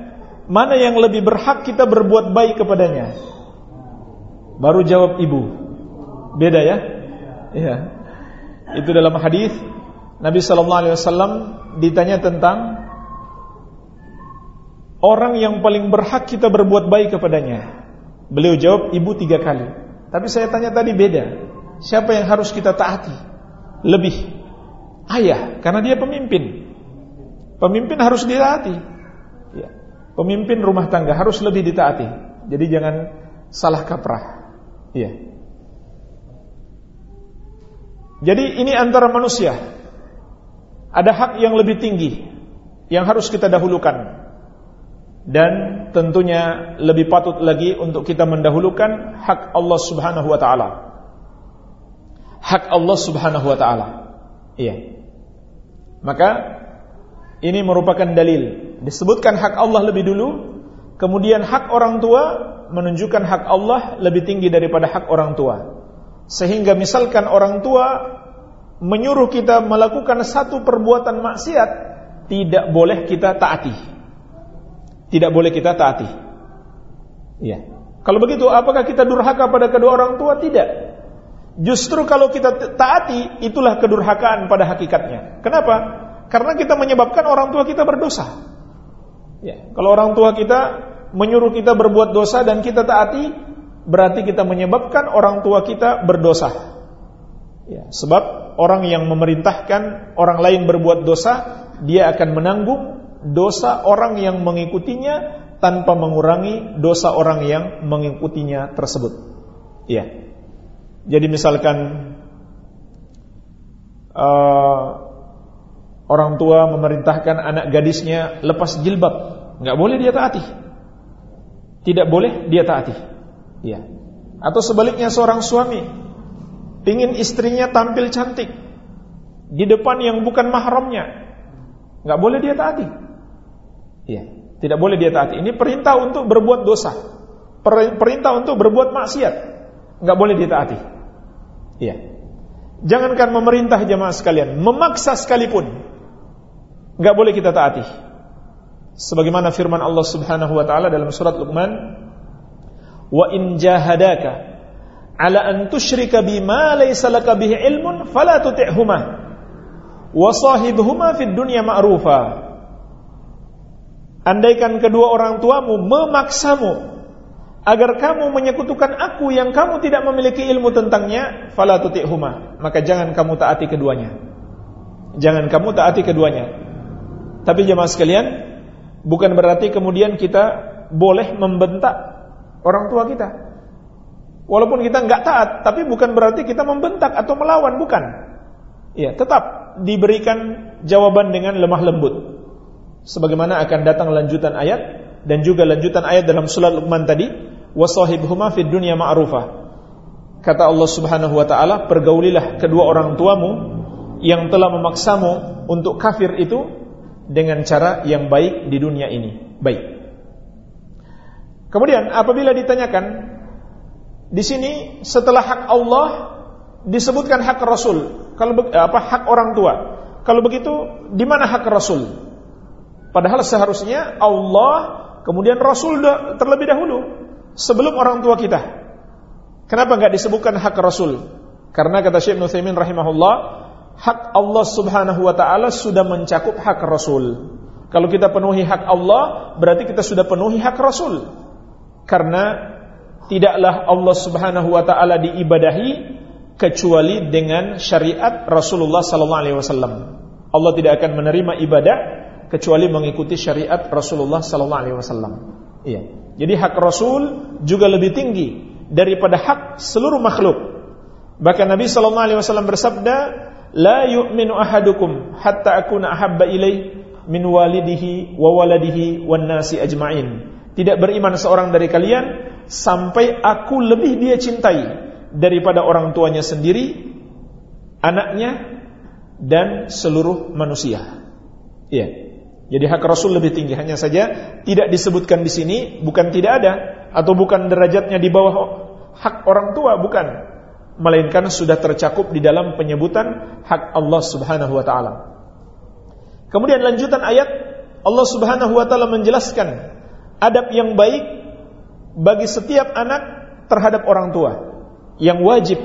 mana yang lebih berhak kita berbuat baik kepadanya? Baru jawab ibu. Beda ya? Iya. Itu dalam hadis Nabi sallallahu alaihi wasallam ditanya tentang orang yang paling berhak kita berbuat baik kepadanya. Beliau jawab ibu tiga kali. Tapi saya tanya tadi beda. Siapa yang harus kita taati? lebih ayah karena dia pemimpin. Pemimpin harus ditaati. Ya. Pemimpin rumah tangga harus lebih ditaati. Jadi jangan salah kaprah. Iya. Jadi ini antara manusia. Ada hak yang lebih tinggi yang harus kita dahulukan. Dan tentunya lebih patut lagi untuk kita mendahulukan hak Allah Subhanahu wa taala hak Allah Subhanahu wa taala. Iya. Maka ini merupakan dalil. Disebutkan hak Allah lebih dulu, kemudian hak orang tua menunjukkan hak Allah lebih tinggi daripada hak orang tua. Sehingga misalkan orang tua menyuruh kita melakukan satu perbuatan maksiat, tidak boleh kita taati. Tidak boleh kita taati. Iya. Kalau begitu, apakah kita durhaka pada kedua orang tua? Tidak. Justru kalau kita taati, itulah kedurhakaan pada hakikatnya. Kenapa? Karena kita menyebabkan orang tua kita berdosa. Ya. Kalau orang tua kita menyuruh kita berbuat dosa dan kita taati, berarti kita menyebabkan orang tua kita berdosa. Ya. Sebab orang yang memerintahkan orang lain berbuat dosa, dia akan menanggung dosa orang yang mengikutinya tanpa mengurangi dosa orang yang mengikutinya tersebut. Ya. Jadi misalkan uh, orang tua memerintahkan anak gadisnya lepas jilbab, nggak boleh dia taati. Tidak boleh dia taati. Ya. Atau sebaliknya seorang suami ingin istrinya tampil cantik di depan yang bukan mahramnya, nggak boleh dia taati. Iya, tidak boleh dia taati. Ini perintah untuk berbuat dosa, perintah untuk berbuat maksiat, nggak boleh dia taati. Iya. Jangankan memerintah jemaah sekalian, memaksa sekalipun, nggak boleh kita taati. Sebagaimana firman Allah Subhanahu wa taala dalam surat Luqman, "Wa in jahadaka ala an tusyrika bima laysa laka bihi ilmun fala tuti'huma wa sahibhuma fid dunya ma'rufa Andaikan kedua orang tuamu memaksamu agar kamu menyekutukan aku yang kamu tidak memiliki ilmu tentangnya, fala tuti'huma, maka jangan kamu taati keduanya. Jangan kamu taati keduanya. Tapi jemaah sekalian, bukan berarti kemudian kita boleh membentak orang tua kita. Walaupun kita nggak taat, tapi bukan berarti kita membentak atau melawan, bukan. Ya, tetap diberikan jawaban dengan lemah lembut. Sebagaimana akan datang lanjutan ayat dan juga lanjutan ayat dalam surat Luqman tadi, wasahibhuma fid dunya ma'rufa. Kata Allah Subhanahu wa taala, pergaulilah kedua orang tuamu yang telah memaksamu untuk kafir itu dengan cara yang baik di dunia ini. Baik. Kemudian apabila ditanyakan di sini setelah hak Allah disebutkan hak Rasul. Kalau apa hak orang tua. Kalau begitu di mana hak Rasul? Padahal seharusnya Allah kemudian Rasul terlebih dahulu sebelum orang tua kita. Kenapa enggak disebutkan hak Rasul? Karena kata Syekh Nuthaimin rahimahullah, hak Allah Subhanahu wa taala sudah mencakup hak Rasul. Kalau kita penuhi hak Allah, berarti kita sudah penuhi hak Rasul. Karena tidaklah Allah Subhanahu wa taala diibadahi kecuali dengan syariat Rasulullah sallallahu alaihi wasallam. Allah tidak akan menerima ibadah kecuali mengikuti syariat Rasulullah sallallahu alaihi wasallam. Iya. Jadi hak Rasul juga lebih tinggi daripada hak seluruh makhluk. Bahkan Nabi sallallahu alaihi wasallam bersabda, "La yu'minu ahadukum hatta akuna ahabba ilaih min walidihi wa waladihi wan nasi ajma'in." Tidak beriman seorang dari kalian sampai aku lebih dia cintai daripada orang tuanya sendiri, anaknya dan seluruh manusia. Iya. Jadi hak Rasul lebih tinggi hanya saja tidak disebutkan di sini bukan tidak ada atau bukan derajatnya di bawah hak orang tua bukan melainkan sudah tercakup di dalam penyebutan hak Allah Subhanahu wa taala. Kemudian lanjutan ayat Allah Subhanahu wa taala menjelaskan adab yang baik bagi setiap anak terhadap orang tua yang wajib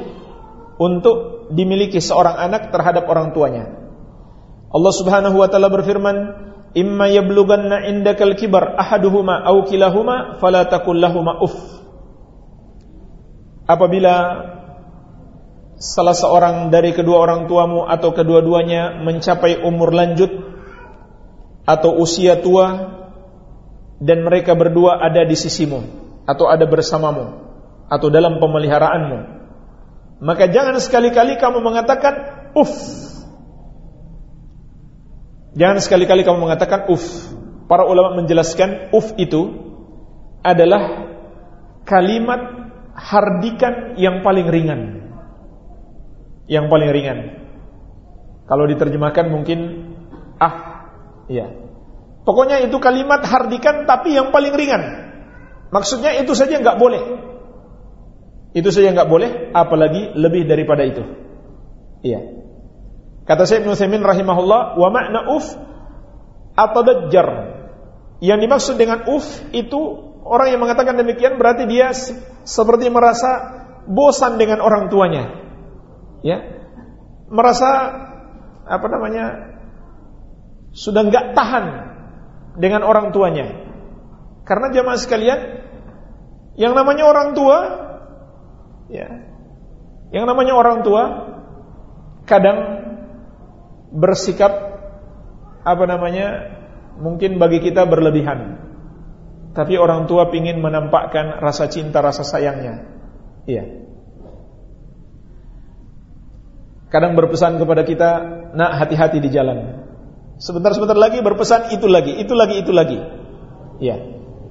untuk dimiliki seorang anak terhadap orang tuanya. Allah Subhanahu wa taala berfirman, "Imma yablughanna indakal kibar ahaduhuma aw kilahuma fala taqul lahumu uff." Apabila salah seorang dari kedua orang tuamu atau kedua-duanya mencapai umur lanjut atau usia tua dan mereka berdua ada di sisimu atau ada bersamamu atau dalam pemeliharaanmu. Maka jangan sekali-kali kamu mengatakan uff. Jangan sekali-kali kamu mengatakan uff. Para ulama menjelaskan uff itu adalah kalimat hardikan yang paling ringan yang paling ringan kalau diterjemahkan mungkin ah ya Pokoknya itu kalimat hardikan tapi yang paling ringan. Maksudnya itu saja nggak boleh. Itu saja nggak boleh, apalagi lebih daripada itu. Iya. Kata Syekh Ibnu Utsaimin rahimahullah, wa makna uf atau dajjar. Yang dimaksud dengan uf itu orang yang mengatakan demikian berarti dia seperti merasa bosan dengan orang tuanya. Ya. Merasa apa namanya? sudah enggak tahan dengan orang tuanya. Karena jamaah sekalian, yang namanya orang tua ya. Yang namanya orang tua kadang bersikap apa namanya? mungkin bagi kita berlebihan. Tapi orang tua ingin menampakkan rasa cinta, rasa sayangnya. Iya. Kadang berpesan kepada kita, "Nak, hati-hati di jalan." Sebentar-sebentar lagi berpesan itu lagi, itu lagi, itu lagi. Iya.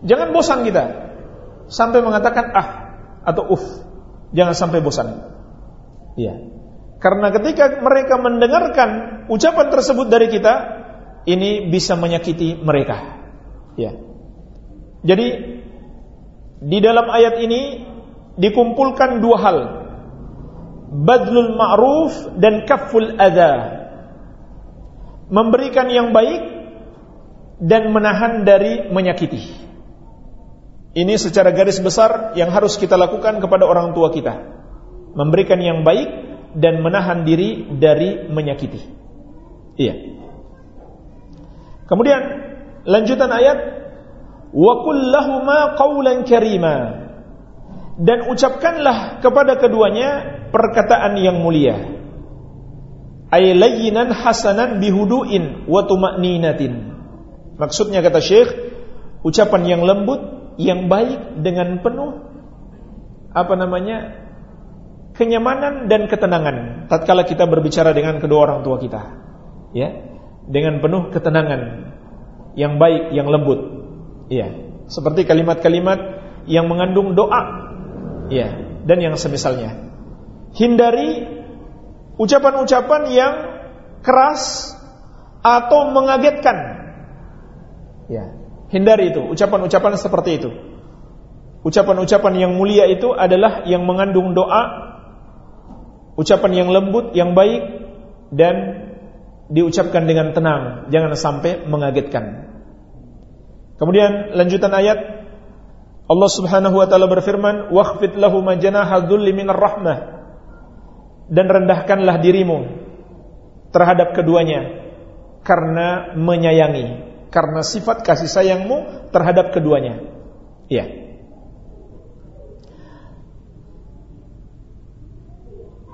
Jangan bosan kita. Sampai mengatakan ah atau uf. Jangan sampai bosan. Iya. Karena ketika mereka mendengarkan ucapan tersebut dari kita, ini bisa menyakiti mereka. Ya. Jadi di dalam ayat ini dikumpulkan dua hal. Badlul ma'ruf dan kaful adha. Memberikan yang baik dan menahan dari menyakiti. Ini secara garis besar yang harus kita lakukan kepada orang tua kita. Memberikan yang baik dan menahan diri dari menyakiti. Iya. Kemudian lanjutan ayat wa kullahuma qawlan karima dan ucapkanlah kepada keduanya perkataan yang mulia. Ay layyinan hasanan bihuduin wa tuma'ninatin. Maksudnya kata Syekh ucapan yang lembut yang baik dengan penuh apa namanya kenyamanan dan ketenangan. Tatkala kita berbicara dengan kedua orang tua kita ya dengan penuh ketenangan yang baik yang lembut Iya, seperti kalimat-kalimat yang mengandung doa. Iya, dan yang semisalnya. Hindari ucapan-ucapan yang keras atau mengagetkan. Ya, hindari itu, ucapan-ucapan seperti itu. Ucapan-ucapan yang mulia itu adalah yang mengandung doa, ucapan yang lembut, yang baik dan diucapkan dengan tenang, jangan sampai mengagetkan. Kemudian lanjutan ayat Allah Subhanahu wa taala berfirman, "Wakhfid lahu majanaha dzulli minar rahmah." Dan rendahkanlah dirimu terhadap keduanya karena menyayangi, karena sifat kasih sayangmu terhadap keduanya. Iya.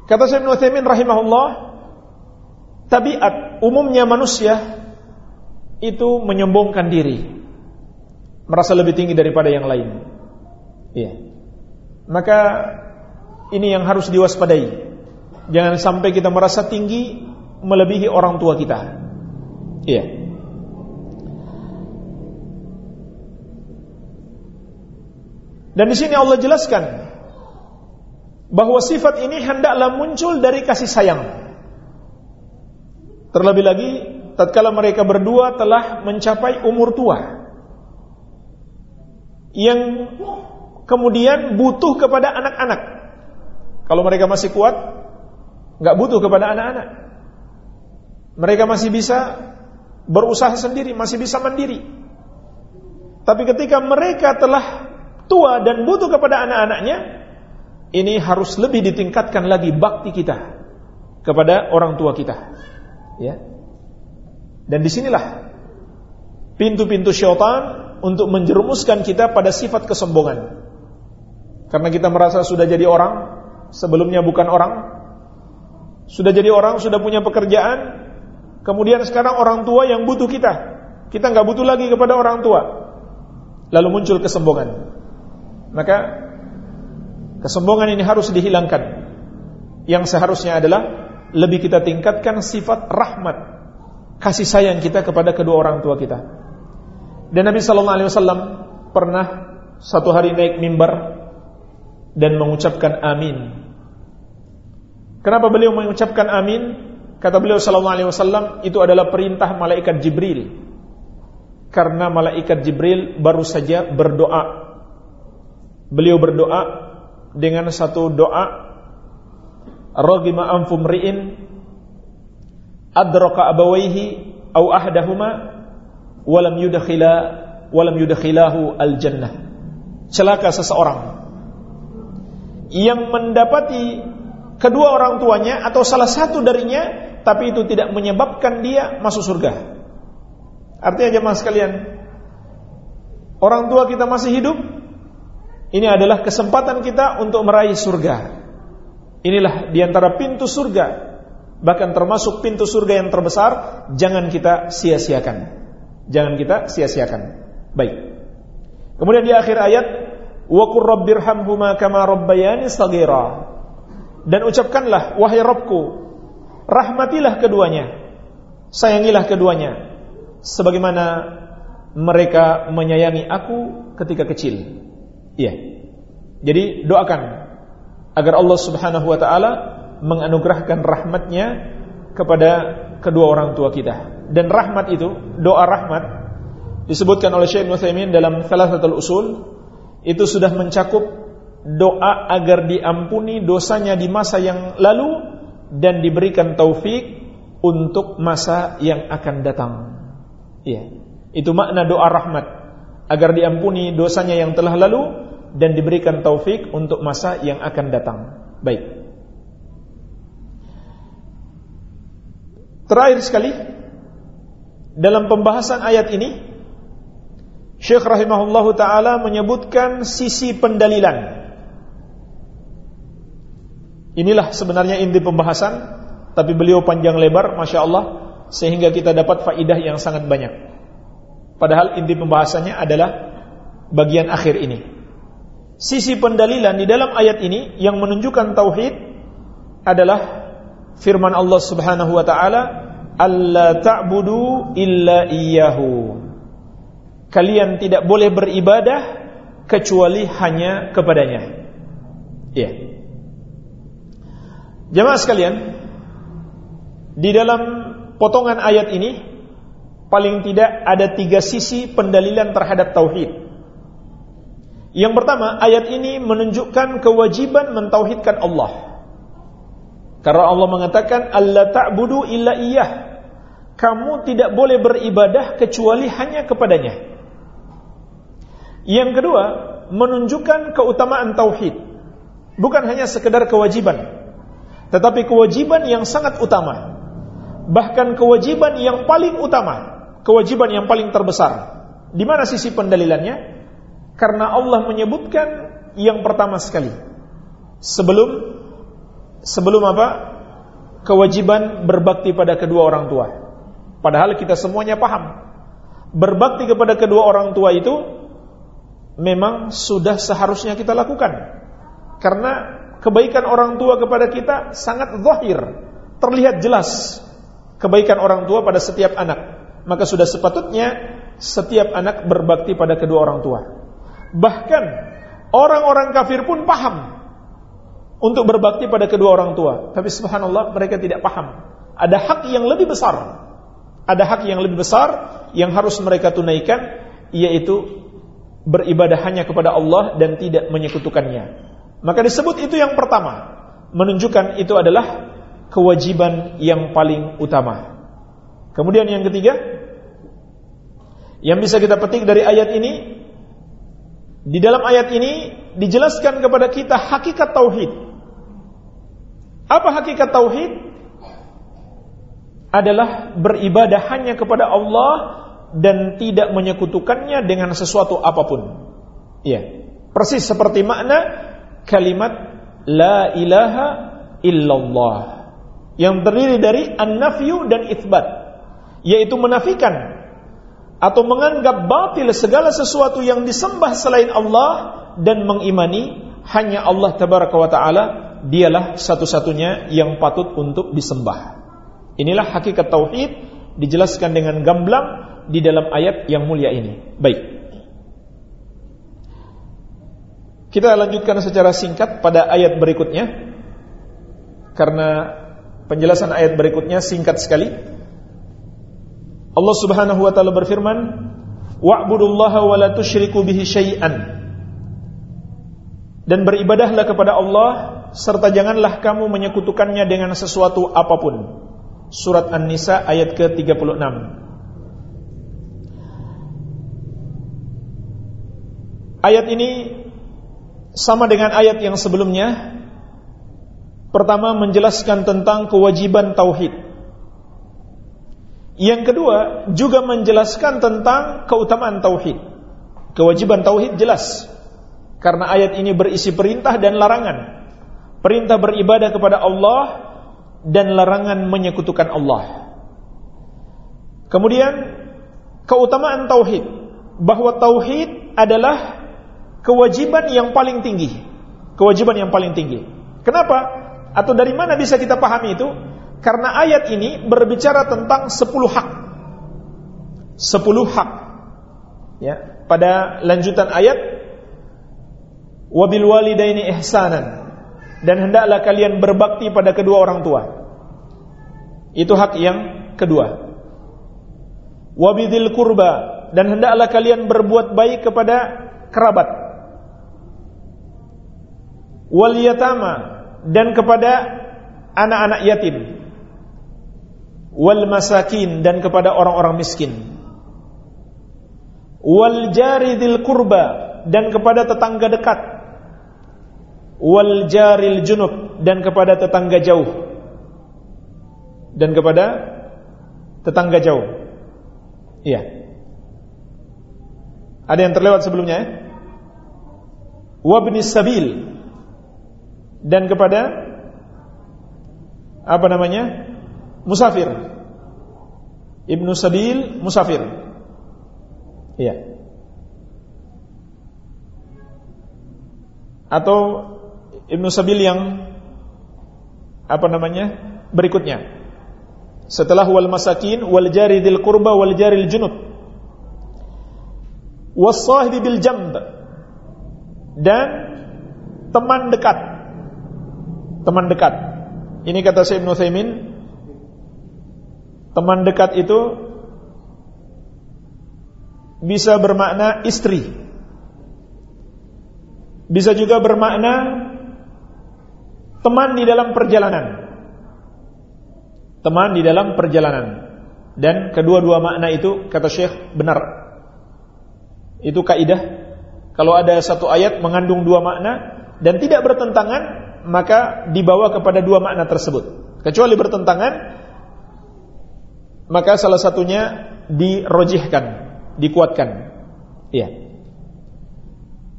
Kata Syekh Ibnu rahimahullah, tabiat umumnya manusia itu menyombongkan diri merasa lebih tinggi daripada yang lain. Iya. Maka ini yang harus diwaspadai. Jangan sampai kita merasa tinggi melebihi orang tua kita. Iya. Dan di sini Allah jelaskan bahwa sifat ini hendaklah muncul dari kasih sayang. Terlebih lagi tatkala mereka berdua telah mencapai umur tua yang kemudian butuh kepada anak-anak. Kalau mereka masih kuat, nggak butuh kepada anak-anak. Mereka masih bisa berusaha sendiri, masih bisa mandiri. Tapi ketika mereka telah tua dan butuh kepada anak-anaknya, ini harus lebih ditingkatkan lagi bakti kita kepada orang tua kita. Ya. Dan di sinilah pintu-pintu syaitan untuk menjerumuskan kita pada sifat kesombongan. Karena kita merasa sudah jadi orang, sebelumnya bukan orang. Sudah jadi orang, sudah punya pekerjaan, kemudian sekarang orang tua yang butuh kita. Kita nggak butuh lagi kepada orang tua. Lalu muncul kesombongan. Maka kesombongan ini harus dihilangkan. Yang seharusnya adalah lebih kita tingkatkan sifat rahmat, kasih sayang kita kepada kedua orang tua kita. Dan Nabi sallallahu alaihi wasallam pernah satu hari naik mimbar dan mengucapkan amin. Kenapa beliau mengucapkan amin? Kata beliau sallallahu alaihi wasallam itu adalah perintah malaikat Jibril. Karena malaikat Jibril baru saja berdoa. Beliau berdoa dengan satu doa Ragima anfum ri'in adraka abawaihi au ahdahuma walam yudkhila walam yudkhilahu al-jannah. Celaka seseorang yang mendapati kedua orang tuanya atau salah satu darinya tapi itu tidak menyebabkan dia masuk surga. Artinya jemaah sekalian, orang tua kita masih hidup, ini adalah kesempatan kita untuk meraih surga. Inilah di antara pintu surga, bahkan termasuk pintu surga yang terbesar, jangan kita sia-siakan. Jangan kita sia-siakan. Baik. Kemudian di akhir ayat, wa qur kama rabbayani saghira. Dan ucapkanlah wahai Rabbku, rahmatilah keduanya, sayangilah keduanya sebagaimana mereka menyayangi aku ketika kecil. Iya. Jadi doakan agar Allah Subhanahu wa taala menganugerahkan rahmatnya kepada kedua orang tua kita. Dan rahmat itu, doa rahmat disebutkan oleh Syekh Nuthaimin dalam Thalathatul Usul itu sudah mencakup doa agar diampuni dosanya di masa yang lalu dan diberikan taufik untuk masa yang akan datang. Iya. Itu makna doa rahmat agar diampuni dosanya yang telah lalu dan diberikan taufik untuk masa yang akan datang. Baik. Terakhir sekali dalam pembahasan ayat ini Syekh rahimahullahu taala menyebutkan sisi pendalilan. Inilah sebenarnya inti pembahasan, tapi beliau panjang lebar, masya Allah, sehingga kita dapat faidah yang sangat banyak. Padahal inti pembahasannya adalah bagian akhir ini sisi pendalilan di dalam ayat ini yang menunjukkan tauhid adalah firman Allah Subhanahu wa taala alla ta'budu illa iyyahu. Kalian tidak boleh beribadah kecuali hanya kepadanya. Iya. Jemaah sekalian di dalam potongan ayat ini paling tidak ada tiga sisi pendalilan terhadap tauhid. Yang pertama, ayat ini menunjukkan kewajiban mentauhidkan Allah. Karena Allah mengatakan, Allah ta'budu illa iyah. Kamu tidak boleh beribadah kecuali hanya kepadanya. Yang kedua, menunjukkan keutamaan tauhid. Bukan hanya sekedar kewajiban, tetapi kewajiban yang sangat utama. Bahkan kewajiban yang paling utama, kewajiban yang paling terbesar. Di mana sisi pendalilannya? Karena Allah menyebutkan yang pertama sekali sebelum sebelum apa? kewajiban berbakti pada kedua orang tua. Padahal kita semuanya paham berbakti kepada kedua orang tua itu memang sudah seharusnya kita lakukan. Karena kebaikan orang tua kepada kita sangat zahir, terlihat jelas kebaikan orang tua pada setiap anak. Maka sudah sepatutnya setiap anak berbakti pada kedua orang tua. Bahkan orang-orang kafir pun paham untuk berbakti pada kedua orang tua. Tapi subhanallah mereka tidak paham. Ada hak yang lebih besar. Ada hak yang lebih besar yang harus mereka tunaikan yaitu beribadah hanya kepada Allah dan tidak menyekutukannya. Maka disebut itu yang pertama, menunjukkan itu adalah kewajiban yang paling utama. Kemudian yang ketiga, yang bisa kita petik dari ayat ini di dalam ayat ini dijelaskan kepada kita hakikat tauhid. Apa hakikat tauhid? Adalah beribadah hanya kepada Allah dan tidak menyekutukannya dengan sesuatu apa pun. Iya. Persis seperti makna kalimat la ilaha illallah yang terdiri dari an-nafyu dan itsbat yaitu menafikan atau menganggap batil segala sesuatu yang disembah selain Allah dan mengimani hanya Allah tabaraka wa taala dialah satu-satunya yang patut untuk disembah. Inilah hakikat tauhid dijelaskan dengan gamblang di dalam ayat yang mulia ini. Baik. Kita lanjutkan secara singkat pada ayat berikutnya karena penjelasan ayat berikutnya singkat sekali Allah Subhanahu wa taala berfirman, "Wa'budullaha wa la tusyriku bihi syai'an." Dan beribadahlah kepada Allah serta janganlah kamu menyekutukannya dengan sesuatu apa pun. surat An-Nisa ayat ke-36. Ayat ini sama dengan ayat yang sebelumnya. Pertama menjelaskan tentang kewajiban tauhid. Yang kedua juga menjelaskan tentang keutamaan tauhid. Kewajiban tauhid jelas. Karena ayat ini berisi perintah dan larangan. Perintah beribadah kepada Allah dan larangan menyekutukan Allah. Kemudian keutamaan tauhid bahwa tauhid adalah kewajiban yang paling tinggi. Kewajiban yang paling tinggi. Kenapa? Atau dari mana bisa kita pahami itu? Karena ayat ini berbicara tentang 10 hak. 10 hak. Ya, pada lanjutan ayat wabil walidaini ihsanan dan hendaklah kalian berbakti pada kedua orang tua. Itu hak yang kedua. Wabidil kurba dan hendaklah kalian berbuat baik kepada kerabat. Wal yatama. Dan kepada anak-anak yatim. Wal masakin. Dan kepada orang-orang miskin. Wal jaridil kurba dan kepada tetangga dekat wal jaril junub dan kepada tetangga jauh dan kepada tetangga jauh iya ada yang terlewat sebelumnya ya? sabil dan kepada apa namanya? musafir. Ibnu Sabil musafir. Iya. Atau Ibnu Sabil yang apa namanya? berikutnya. Setelah wal masakin wal jari dil kurba wal jaril junub. Was bil jamb dan teman dekat teman dekat. Ini kata Syekh Ibn Thaymin, teman dekat itu bisa bermakna istri. Bisa juga bermakna teman di dalam perjalanan. Teman di dalam perjalanan. Dan kedua-dua makna itu kata Syekh benar. Itu kaidah. Kalau ada satu ayat mengandung dua makna dan tidak bertentangan, maka dibawa kepada dua makna tersebut. Kecuali bertentangan, maka salah satunya dirojihkan, dikuatkan. Iya.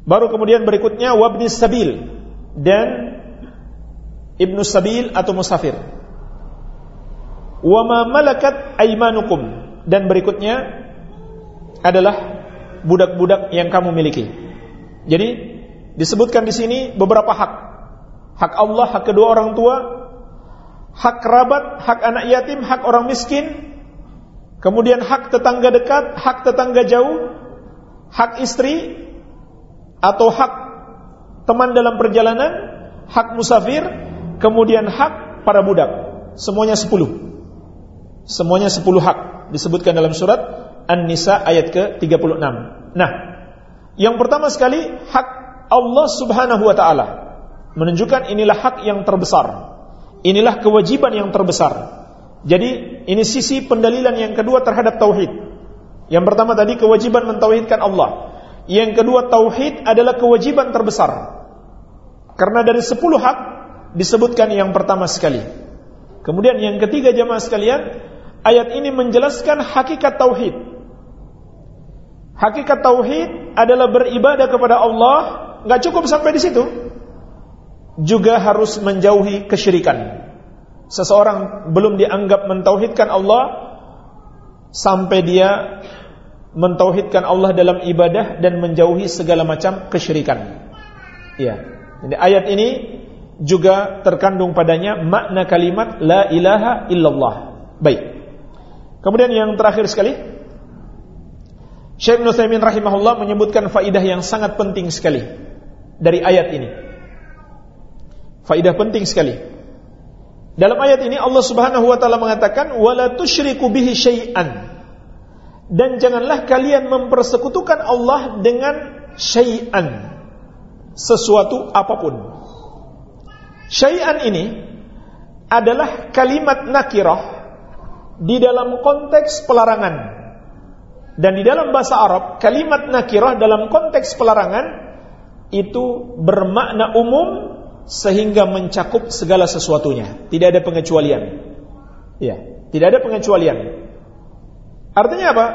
Baru kemudian berikutnya wabni sabil dan ibnu sabil atau musafir. Wama malakat aimanukum dan berikutnya adalah budak-budak yang kamu miliki. Jadi disebutkan di sini beberapa hak hak Allah, hak kedua orang tua, hak kerabat, hak anak yatim, hak orang miskin, kemudian hak tetangga dekat, hak tetangga jauh, hak istri atau hak teman dalam perjalanan, hak musafir, kemudian hak para budak. Semuanya sepuluh. Semuanya sepuluh hak disebutkan dalam surat An-Nisa ayat ke-36. Nah, yang pertama sekali hak Allah Subhanahu wa taala menunjukkan inilah hak yang terbesar. Inilah kewajiban yang terbesar. Jadi ini sisi pendalilan yang kedua terhadap tauhid. Yang pertama tadi kewajiban mentauhidkan Allah. Yang kedua tauhid adalah kewajiban terbesar. Karena dari sepuluh hak disebutkan yang pertama sekali. Kemudian yang ketiga jamaah sekalian, ayat ini menjelaskan hakikat tauhid. Hakikat tauhid adalah beribadah kepada Allah, nggak cukup sampai di situ juga harus menjauhi kesyirikan. Seseorang belum dianggap mentauhidkan Allah sampai dia mentauhidkan Allah dalam ibadah dan menjauhi segala macam kesyirikan. Ya. Jadi ayat ini juga terkandung padanya makna kalimat la ilaha illallah. Baik. Kemudian yang terakhir sekali Syekh Nusaimin rahimahullah menyebutkan faidah yang sangat penting sekali dari ayat ini. Faidah penting sekali. Dalam ayat ini Allah Subhanahu wa taala mengatakan wala tusyriku bihi syai'an. Dan janganlah kalian mempersekutukan Allah dengan syai'an. Sesuatu apa pun. Syai'an ini adalah kalimat nakirah di dalam konteks pelarangan. Dan di dalam bahasa Arab, kalimat nakirah dalam konteks pelarangan itu bermakna umum sehingga mencakup segala sesuatunya. Tidak ada pengecualian. Ya, tidak ada pengecualian. Artinya apa?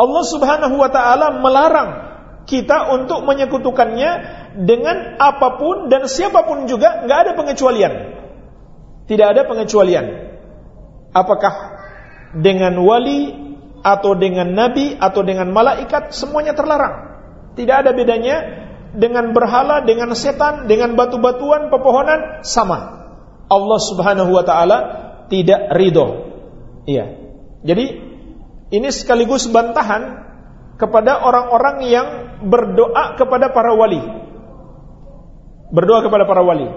Allah Subhanahu wa taala melarang kita untuk menyekutukannya dengan apa pun dan siapa pun juga, nggak ada pengecualian. Tidak ada pengecualian. Apakah dengan wali atau dengan nabi atau dengan malaikat semuanya terlarang. Tidak ada bedanya dengan berhala, dengan setan, dengan batu-batuan, pepohonan sama. Allah Subhanahu wa taala tidak ridho. Iya. Jadi ini sekaligus bantahan kepada orang-orang yang berdoa kepada para wali. Berdoa kepada para wali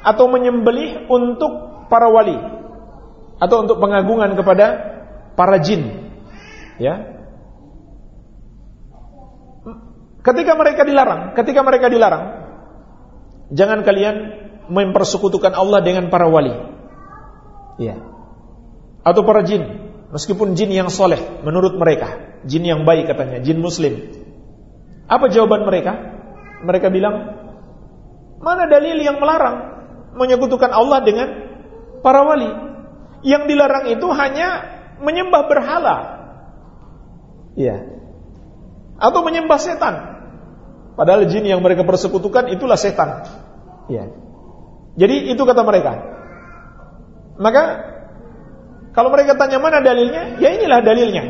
atau menyembelih untuk para wali atau untuk pengagungan kepada para jin. Ya. Ketika mereka dilarang, ketika mereka dilarang, jangan kalian mempersekutukan Allah dengan para wali. Ya. Atau para jin, meskipun jin yang soleh menurut mereka, jin yang baik katanya, jin muslim. Apa jawaban mereka? Mereka bilang, mana dalil yang melarang menyekutukan Allah dengan para wali? Yang dilarang itu hanya menyembah berhala. Iya. Atau menyembah setan. Padahal jin yang mereka persekutukan itulah setan. Iya. Jadi itu kata mereka. Maka kalau mereka tanya mana dalilnya, ya inilah dalilnya.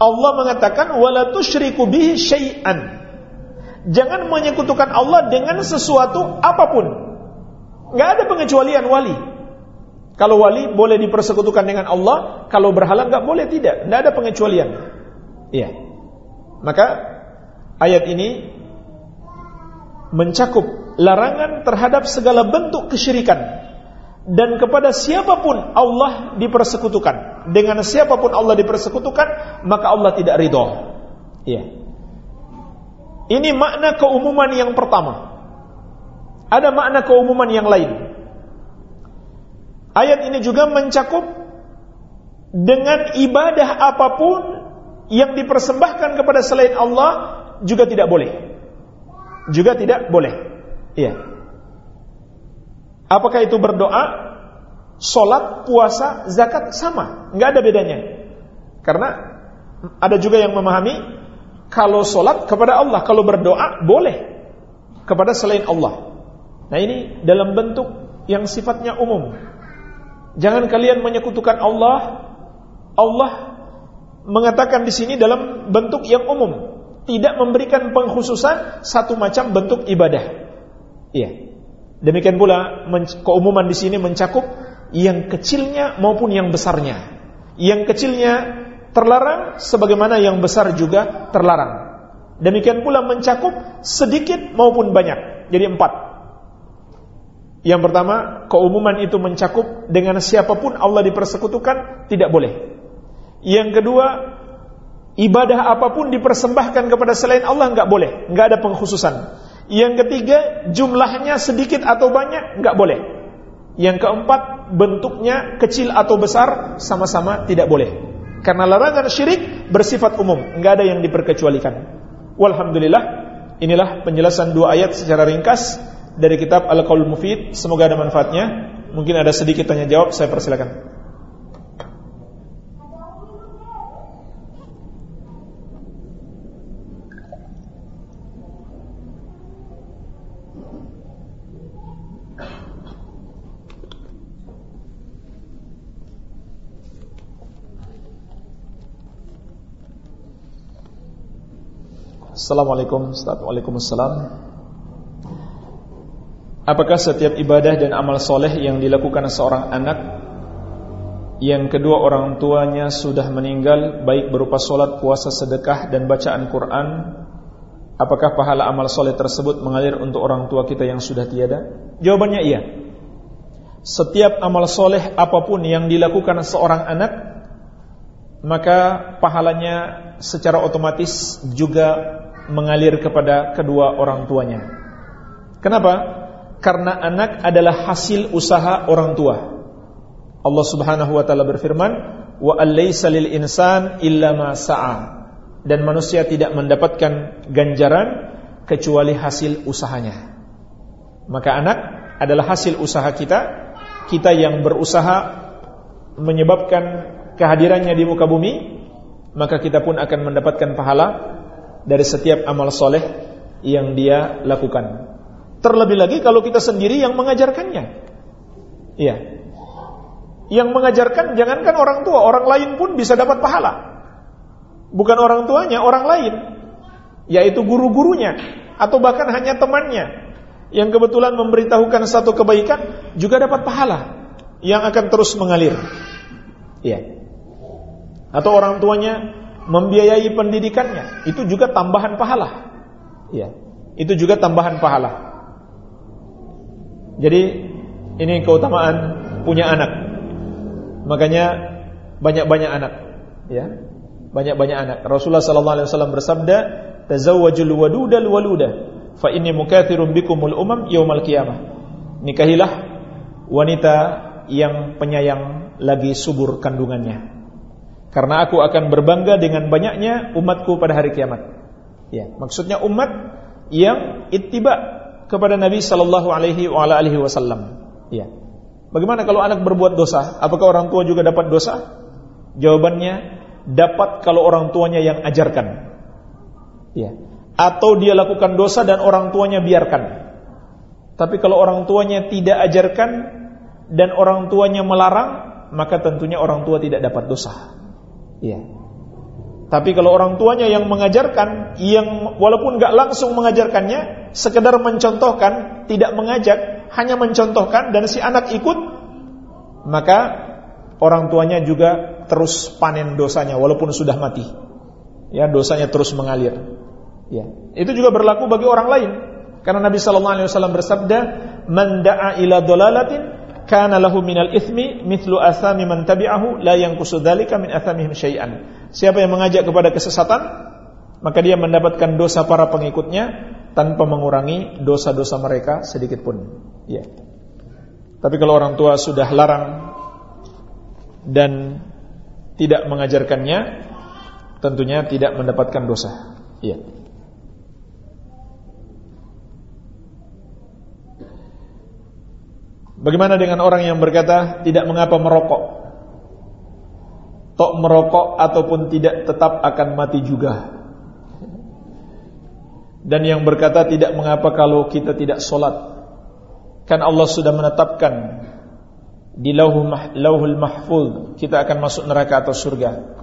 Allah mengatakan wala tusyriku bihi syai'an. Jangan menyekutukan Allah dengan sesuatu apa pun. Enggak ada pengecualian wali. Kalau wali boleh dipersekutukan dengan Allah, kalau berhala enggak boleh tidak, enggak ada pengecualian. Iya. Maka ayat ini mencakup larangan terhadap segala bentuk kesyirikan dan kepada siapa pun Allah dipersekutukan dengan siapa pun Allah dipersekutukan maka Allah tidak ridho iya ini makna keumuman yang pertama. Ada makna keumuman yang lain. Ayat ini juga mencakup dengan ibadah apa pun yang dipersembahkan kepada selain Allah juga tidak boleh. Juga tidak boleh. Iya. Apakah itu berdoa, sholat, puasa, zakat? Sama, nggak ada bedanya. Karena ada juga yang memahami kalau sholat kepada Allah, kalau berdoa boleh kepada selain Allah. Nah ini dalam bentuk yang sifatnya umum. Jangan kalian menyekutukan Allah. Allah mengatakan di sini dalam bentuk yang umum, tidak memberikan pengkhususan satu macam bentuk ibadah. Iya. Demikian pula keumuman di sini mencakup yang kecilnya maupun yang besarnya. Yang kecilnya terlarang sebagaimana yang besar juga terlarang. Demikian pula mencakup sedikit maupun banyak. Jadi empat. Yang pertama, keumuman itu mencakup dengan siapa pun Allah dipersekutukan tidak boleh. Yang kedua, ibadah apa pun dipersembahkan kepada selain Allah enggak boleh, enggak ada pengkhususan. Yang ketiga, jumlahnya sedikit atau banyak, nggak boleh. Yang keempat, bentuknya kecil atau besar, sama-sama tidak boleh. Karena larangan syirik bersifat umum, nggak ada yang diperkecualikan. Walhamdulillah, inilah penjelasan dua ayat secara ringkas dari kitab Al-Qaul Mufid. Semoga ada manfaatnya. Mungkin ada sedikit tanya jawab, saya persilakan. Assalamualaikum Waalaikumsalam. Apakah setiap ibadah dan amal soleh yang dilakukan seorang anak Yang kedua orang tuanya sudah meninggal Baik berupa solat, puasa, sedekah dan bacaan Quran Apakah pahala amal soleh tersebut mengalir untuk orang tua kita yang sudah tiada? Jawabannya iya. Setiap amal soleh apa pun yang dilakukan seorang anak Maka pahalanya secara otomatis juga mengalir kepada kedua orang tuanya. Kenapa? Karena anak adalah hasil usaha orang tua. Allah Subhanahu wa taala berfirman, wa alaysa lil insan illa ma sa'a dan manusia tidak mendapatkan ganjaran kecuali hasil usahanya maka anak adalah hasil usaha kita kita yang berusaha menyebabkan kehadirannya di muka bumi maka kita pun akan mendapatkan pahala dari setiap amal soleh yang dia lakukan terlebih lagi kalau kita sendiri yang mengajarkannya iya yang mengajarkan jangankan orang tua, orang lain pun bisa dapat pahala. Bukan orang tuanya, orang lain. Yaitu guru-gurunya atau bahkan hanya temannya yang kebetulan memberitahukan satu kebaikan juga dapat pahala yang akan terus mengalir. Ya. Atau orang tuanya membiayai pendidikannya, itu juga tambahan pahala. Ya. Itu juga tambahan pahala. Jadi ini keutamaan punya anak. Makanya banyak-banyak anak, ya. Banyak-banyak anak. Rasulullah sallallahu alaihi wasallam bersabda, "Tazawwajul wadudal waluda, fa inni mukatsirun bikumul umam yaumal qiyamah." Nikahilah wanita yang penyayang lagi subur kandungannya. Karena aku akan berbangga dengan banyaknya umatku pada hari kiamat. Ya, maksudnya umat yang ittiba kepada Nabi sallallahu alaihi wasallam. Ya. Bagaimana kalau anak berbuat dosa? Apakah orang tua juga dapat dosa? Jawabannya, dapat kalau orang tuanya yang ajarkan. Ya. Atau dia lakukan dosa dan orang tuanya biarkan. Tapi kalau orang tuanya tidak ajarkan dan orang tuanya melarang, maka tentunya orang tua tidak dapat dosa. Ya. Tapi kalau orang tuanya yang mengajarkan, yang walaupun nggak langsung mengajarkannya, sekedar mencontohkan, tidak mengajak, hanya mencontohkan dan si anak ikut, maka orang tuanya juga terus panen dosanya walaupun sudah mati. Ya, dosanya terus mengalir. Ya. Itu juga berlaku bagi orang lain. Karena Nabi sallallahu alaihi wasallam bersabda, "Man da'a ila dolalatin kana lahu minal ithmi mithlu athami man tabi'ahu la yanqusu dzalika min athamihim syai'an." Siapa yang mengajak kepada kesesatan, maka dia mendapatkan dosa para pengikutnya tanpa mengurangi dosa-dosa mereka sedikit pun. Ya. Tapi kalau orang tua sudah larang dan tidak mengajarkannya, tentunya tidak mendapatkan dosa. Ya. Bagaimana dengan orang yang berkata tidak mengapa merokok? Tok merokok ataupun tidak tetap akan mati juga. Dan yang berkata tidak mengapa kalau kita tidak solat kan Allah sudah menetapkan di lauhul mahfuz kita akan masuk neraka atau surga.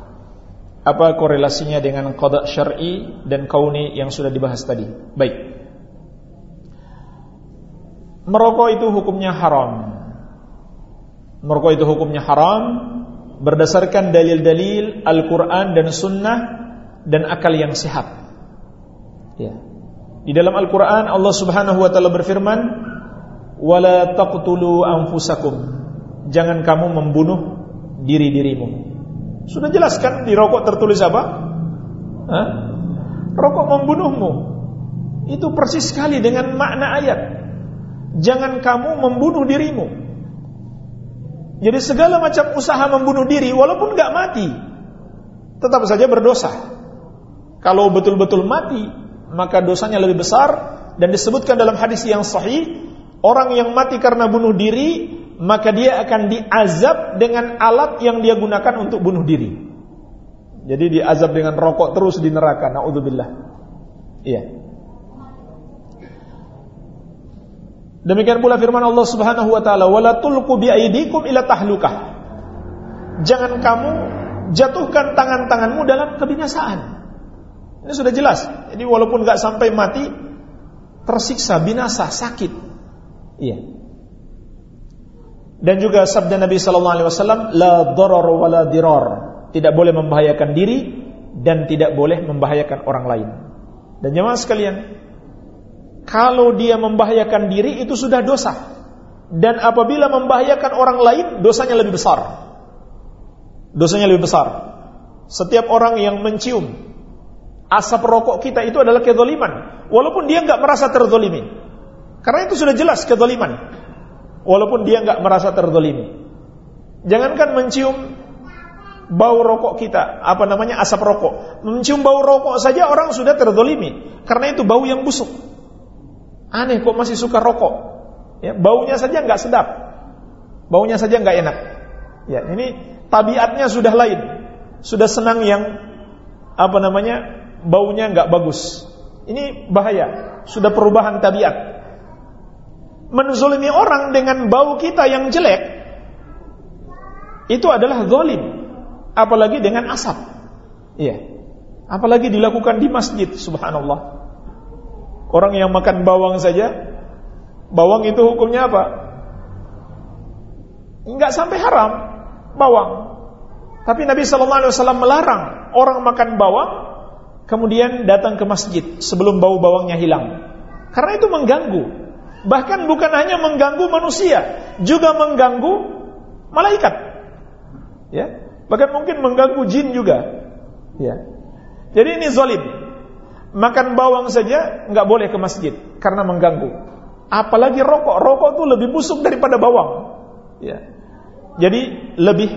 Apa korelasinya dengan qada syar'i dan kauni yang sudah dibahas tadi? Baik merokok itu hukumnya haram. Merokok itu hukumnya haram berdasarkan dalil-dalil Al-Quran dan Sunnah dan akal yang sehat. Ya. Di dalam Al-Quran Allah subhanahu wa ta'ala berfirman Wala taqtulu anfusakum. Jangan kamu membunuh diri-dirimu. Sudah jelaskan di rokok tertulis apa? Hah? Rokok membunuhmu. Itu persis sekali dengan makna ayat Jangan kamu membunuh dirimu Jadi segala macam usaha membunuh diri Walaupun gak mati Tetap saja berdosa Kalau betul-betul mati maka dosanya lebih besar dan disebutkan dalam hadis yang sahih orang yang mati karena bunuh diri maka dia akan diazab dengan alat yang dia gunakan untuk bunuh diri. Jadi diazab dengan rokok terus di neraka. Nauzubillah. Iya. Demikian pula firman Allah Subhanahu wa taala, "Wala tulqu biaidikum ila tahlukah." Jangan kamu jatuhkan tangan-tanganmu dalam kebinasaan. Ini sudah jelas. Jadi walaupun nggak sampai mati, tersiksa, binasa, sakit. Iya. Dan juga sabda Nabi sallallahu alaihi wasallam, la darar wa la dirar. Tidak boleh membahayakan diri dan tidak boleh membahayakan orang lain. Dan jemaah sekalian, kalau dia membahayakan diri itu sudah dosa. Dan apabila membahayakan orang lain, dosanya lebih besar. Dosanya lebih besar. Setiap orang yang mencium asap rokok kita itu adalah kezaliman walaupun dia nggak merasa terzalimi karena itu sudah jelas kezaliman walaupun dia nggak merasa terzalimi jangankan mencium bau rokok kita, apa namanya asap rokok. Mencium bau rokok saja orang sudah terdolimi, karena itu bau yang busuk. Aneh kok masih suka rokok. Ya, baunya saja nggak sedap, baunya saja nggak enak. Ya, ini tabiatnya sudah lain, sudah senang yang apa namanya baunya nggak bagus. Ini bahaya, sudah perubahan tabiat. Menzolimi orang dengan bau kita yang jelek, itu adalah zalim apalagi dengan asap. Iya. Apalagi dilakukan di masjid, subhanallah. Orang yang makan bawang saja, bawang itu hukumnya apa? Enggak sampai haram bawang. Tapi Nabi sallallahu alaihi wasallam melarang orang makan bawang kemudian datang ke masjid sebelum bau bawangnya hilang. Karena itu mengganggu. Bahkan bukan hanya mengganggu manusia, juga mengganggu malaikat. Ya. Bahkan mungkin mengganggu jin juga. Ya. Jadi ini zalim. Makan bawang saja nggak boleh ke masjid karena mengganggu. Apalagi rokok. Rokok itu lebih busuk daripada bawang. Ya. Jadi lebih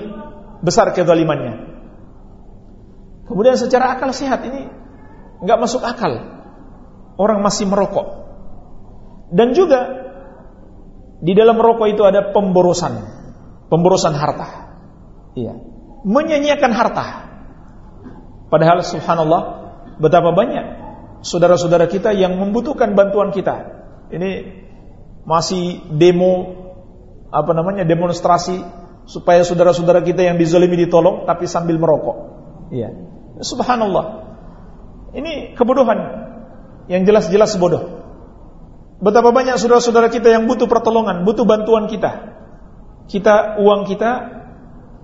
besar kezalimannya. Kemudian secara akal sehat ini nggak masuk akal. Orang masih merokok. Dan juga di dalam rokok itu ada pemborosan, pemborosan harta. Iya menyanyiakan harta. Padahal subhanallah betapa banyak saudara-saudara kita yang membutuhkan bantuan kita. Ini masih demo apa namanya demonstrasi supaya saudara-saudara kita yang dizalimi ditolong tapi sambil merokok. Iya. Subhanallah. Ini kebodohan yang jelas-jelas bodoh. Betapa banyak saudara-saudara kita yang butuh pertolongan, butuh bantuan kita. Kita uang kita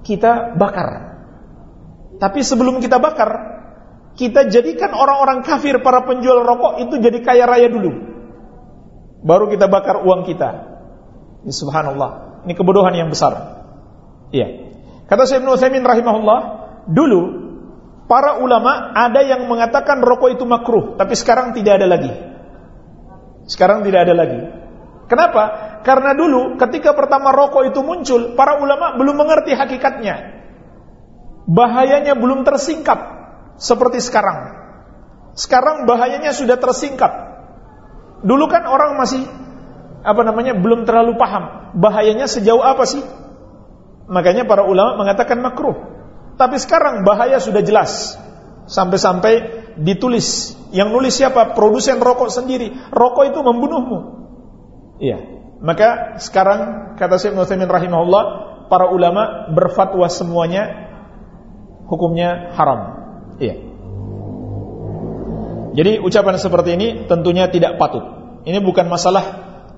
kita bakar. Tapi sebelum kita bakar, kita jadikan orang-orang kafir para penjual rokok itu jadi kaya raya dulu. Baru kita bakar uang kita. Ya, subhanallah. Ini kebodohan yang besar. Iya. Kata Syekh Ibnu Utsaimin rahimahullah, dulu para ulama ada yang mengatakan rokok itu makruh, tapi sekarang tidak ada lagi. Sekarang tidak ada lagi. Kenapa? Karena dulu ketika pertama rokok itu muncul, para ulama belum mengerti hakikatnya. Bahayanya belum tersingkap seperti sekarang. Sekarang bahayanya sudah tersingkap. Dulu kan orang masih apa namanya belum terlalu paham bahayanya sejauh apa sih? Makanya para ulama mengatakan makruh. Tapi sekarang bahaya sudah jelas. Sampai-sampai ditulis. Yang nulis siapa? Produsen rokok sendiri. Rokok itu membunuhmu. Iya. Maka sekarang kata Syekh Nuthaimin rahimahullah, para ulama berfatwa semuanya hukumnya haram. Iya. Jadi ucapan seperti ini tentunya tidak patut. Ini bukan masalah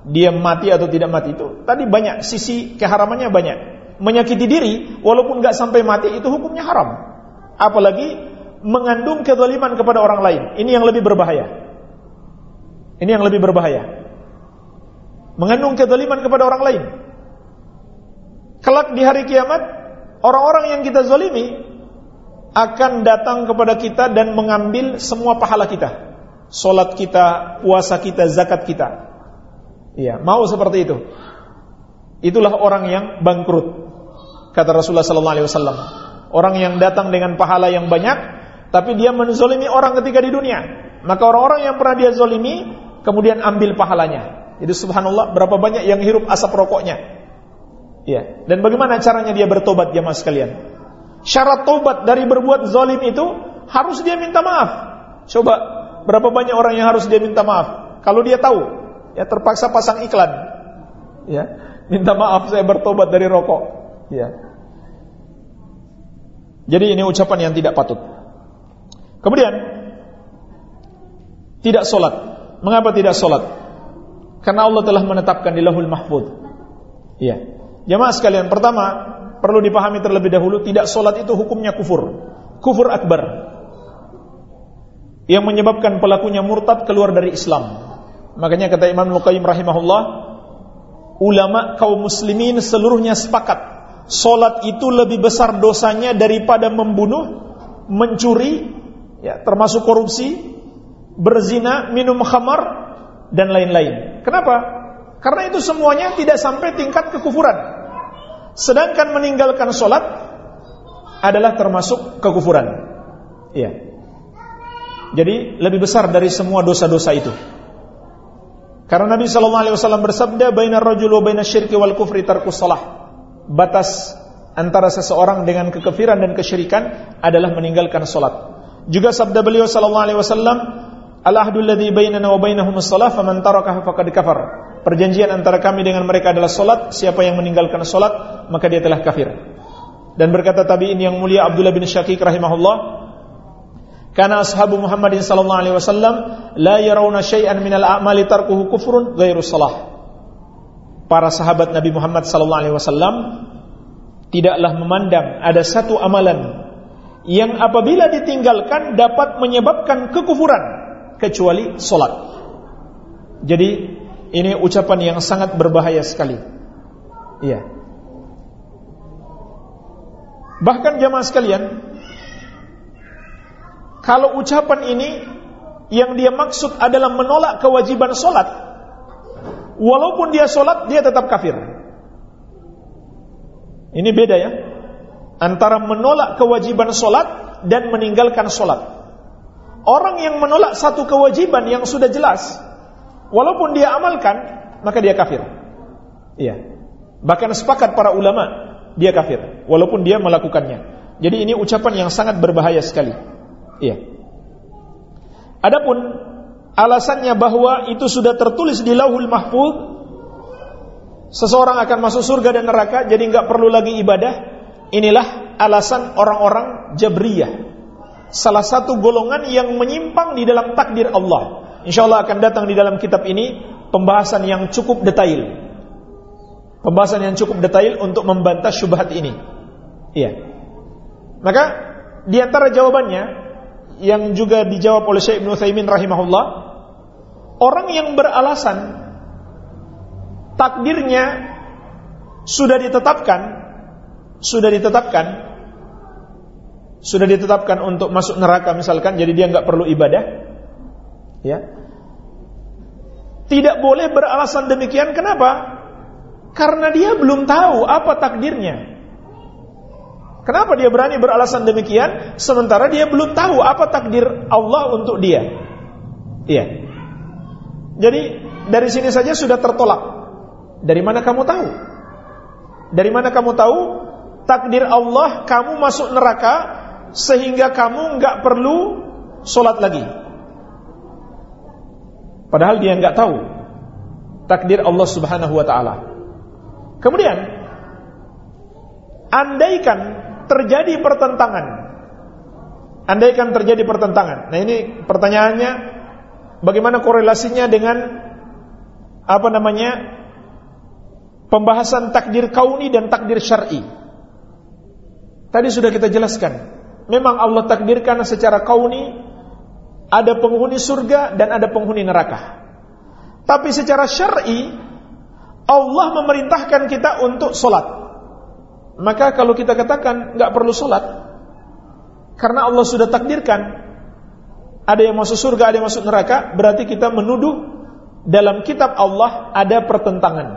dia mati atau tidak mati itu. Tadi banyak sisi keharamannya banyak. Menyakiti diri walaupun nggak sampai mati itu hukumnya haram. Apalagi mengandung kezaliman kepada orang lain. Ini yang lebih berbahaya. Ini yang lebih berbahaya mengandung kezaliman kepada orang lain. Kelak di hari kiamat, orang-orang yang kita zalimi akan datang kepada kita dan mengambil semua pahala kita. Salat kita, puasa kita, zakat kita. Iya, mau seperti itu. Itulah orang yang bangkrut. Kata Rasulullah sallallahu alaihi wasallam. Orang yang datang dengan pahala yang banyak tapi dia menzalimi orang ketika di dunia. Maka orang-orang yang pernah dia zalimi kemudian ambil pahalanya. Jadi subhanallah berapa banyak yang hirup asap rokoknya. Ya. Dan bagaimana caranya dia bertobat jemaah sekalian? Syarat tobat dari berbuat zalim itu harus dia minta maaf. Coba berapa banyak orang yang harus dia minta maaf? Kalau dia tahu, ya terpaksa pasang iklan. Ya, minta maaf saya bertobat dari rokok. Ya. Jadi ini ucapan yang tidak patut. Kemudian tidak solat. Mengapa tidak solat? Karena Allah telah menetapkan di lahul mahfud. Iya. Jamaah sekalian, pertama perlu dipahami terlebih dahulu tidak solat itu hukumnya kufur. Kufur akbar. Yang menyebabkan pelakunya murtad keluar dari Islam. Makanya kata Imam Luqayyim rahimahullah, ulama kaum muslimin seluruhnya sepakat solat itu lebih besar dosanya daripada membunuh, mencuri, ya, termasuk korupsi, berzina, minum khamar, dan lain-lain. Kenapa? Karena itu semuanya tidak sampai tingkat kekufuran. Sedangkan meninggalkan sholat adalah termasuk kekufuran. Iya. Jadi lebih besar dari semua dosa-dosa itu. Karena Nabi sallallahu alaihi wasallam bersabda, "Bainar rajul wa bainas syirki wal kufri tarkus shalah." Batas antara seseorang dengan kekafiran dan kesyirikan adalah meninggalkan salat. Juga sabda beliau sallallahu alaihi wasallam, "Al-ahdu alladhi bainana wa bainahumus shalah, faman tarakaha faqad kafar." Perjanjian antara kami dengan mereka adalah salat, siapa yang meninggalkan salat, maka dia telah kafir. Dan berkata tabi'in yang mulia Abdullah bin Syakik rahimahullah, karena ashabu Muhammadin sallallahu alaihi wasallam la yarawna syai'an minal a'mali tarkuhu kufrun ghairu salah. Para sahabat Nabi Muhammad sallallahu alaihi wasallam tidaklah memandang ada satu amalan yang apabila ditinggalkan dapat menyebabkan kekufuran kecuali salat. Jadi ini ucapan yang sangat berbahaya sekali. Iya. Bahkan jamaah sekalian, kalau ucapan ini yang dia maksud adalah menolak kewajiban solat, walaupun dia solat dia tetap kafir. Ini beda ya, antara menolak kewajiban solat dan meninggalkan solat. Orang yang menolak satu kewajiban yang sudah jelas, walaupun dia amalkan, maka dia kafir. Iya. Bahkan sepakat para ulama dia kafir walaupun dia melakukannya. Jadi ini ucapan yang sangat berbahaya sekali. Iya. Adapun alasannya bahwa itu sudah tertulis di Lauhul Mahfuz seseorang akan masuk surga dan neraka jadi nggak perlu lagi ibadah. Inilah alasan orang-orang Jabriyah. Salah satu golongan yang menyimpang di dalam takdir Allah. Insya Allah akan datang di dalam kitab ini pembahasan yang cukup detail Pembahasan yang cukup detail untuk membantah syubhat ini. Iya. Maka di antara jawabannya yang juga dijawab oleh Syekh Ibnu Utsaimin rahimahullah, orang yang beralasan takdirnya sudah ditetapkan sudah ditetapkan sudah ditetapkan untuk masuk neraka misalkan jadi dia nggak perlu ibadah ya tidak boleh beralasan demikian kenapa karena dia belum tahu apa takdirnya. Kenapa dia berani beralasan demikian sementara dia belum tahu apa takdir Allah untuk dia? Iya. Jadi dari sini saja sudah tertolak. Dari mana kamu tahu? Dari mana kamu tahu takdir Allah kamu masuk neraka sehingga kamu nggak perlu sholat lagi? Padahal dia nggak tahu takdir Allah Subhanahu Wa Taala. Kemudian andaikan terjadi pertentangan. Andaikan terjadi pertentangan. Nah, ini pertanyaannya bagaimana korelasinya dengan apa namanya? pembahasan takdir kauni dan takdir syar'i. Tadi sudah kita jelaskan. Memang Allah takdirkan secara kauni ada penghuni surga dan ada penghuni neraka. Tapi secara syar'i Allah memerintahkan kita untuk sholat. Maka kalau kita katakan nggak perlu sholat, karena Allah sudah takdirkan ada yang masuk surga, ada yang masuk neraka, berarti kita menuduh dalam kitab Allah ada pertentangan.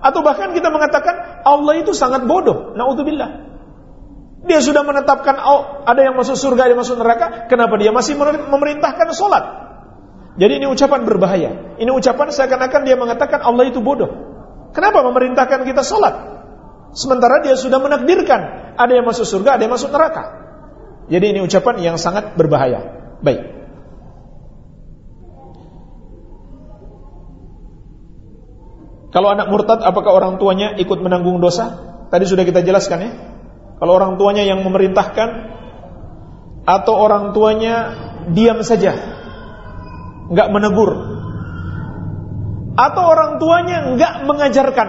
Atau bahkan kita mengatakan Allah itu sangat bodoh. Naudzubillah. Dia sudah menetapkan oh, ada yang masuk surga, ada yang masuk neraka, kenapa dia masih memerintahkan sholat? Jadi ini ucapan berbahaya. Ini ucapan seakan-akan dia mengatakan Allah itu bodoh. Kenapa memerintahkan kita sholat? Sementara dia sudah menakdirkan ada yang masuk surga, ada yang masuk neraka. Jadi ini ucapan yang sangat berbahaya. Baik. Kalau anak murtad, apakah orang tuanya ikut menanggung dosa? Tadi sudah kita jelaskan ya. Kalau orang tuanya yang memerintahkan atau orang tuanya diam saja nggak menegur atau orang tuanya nggak mengajarkan.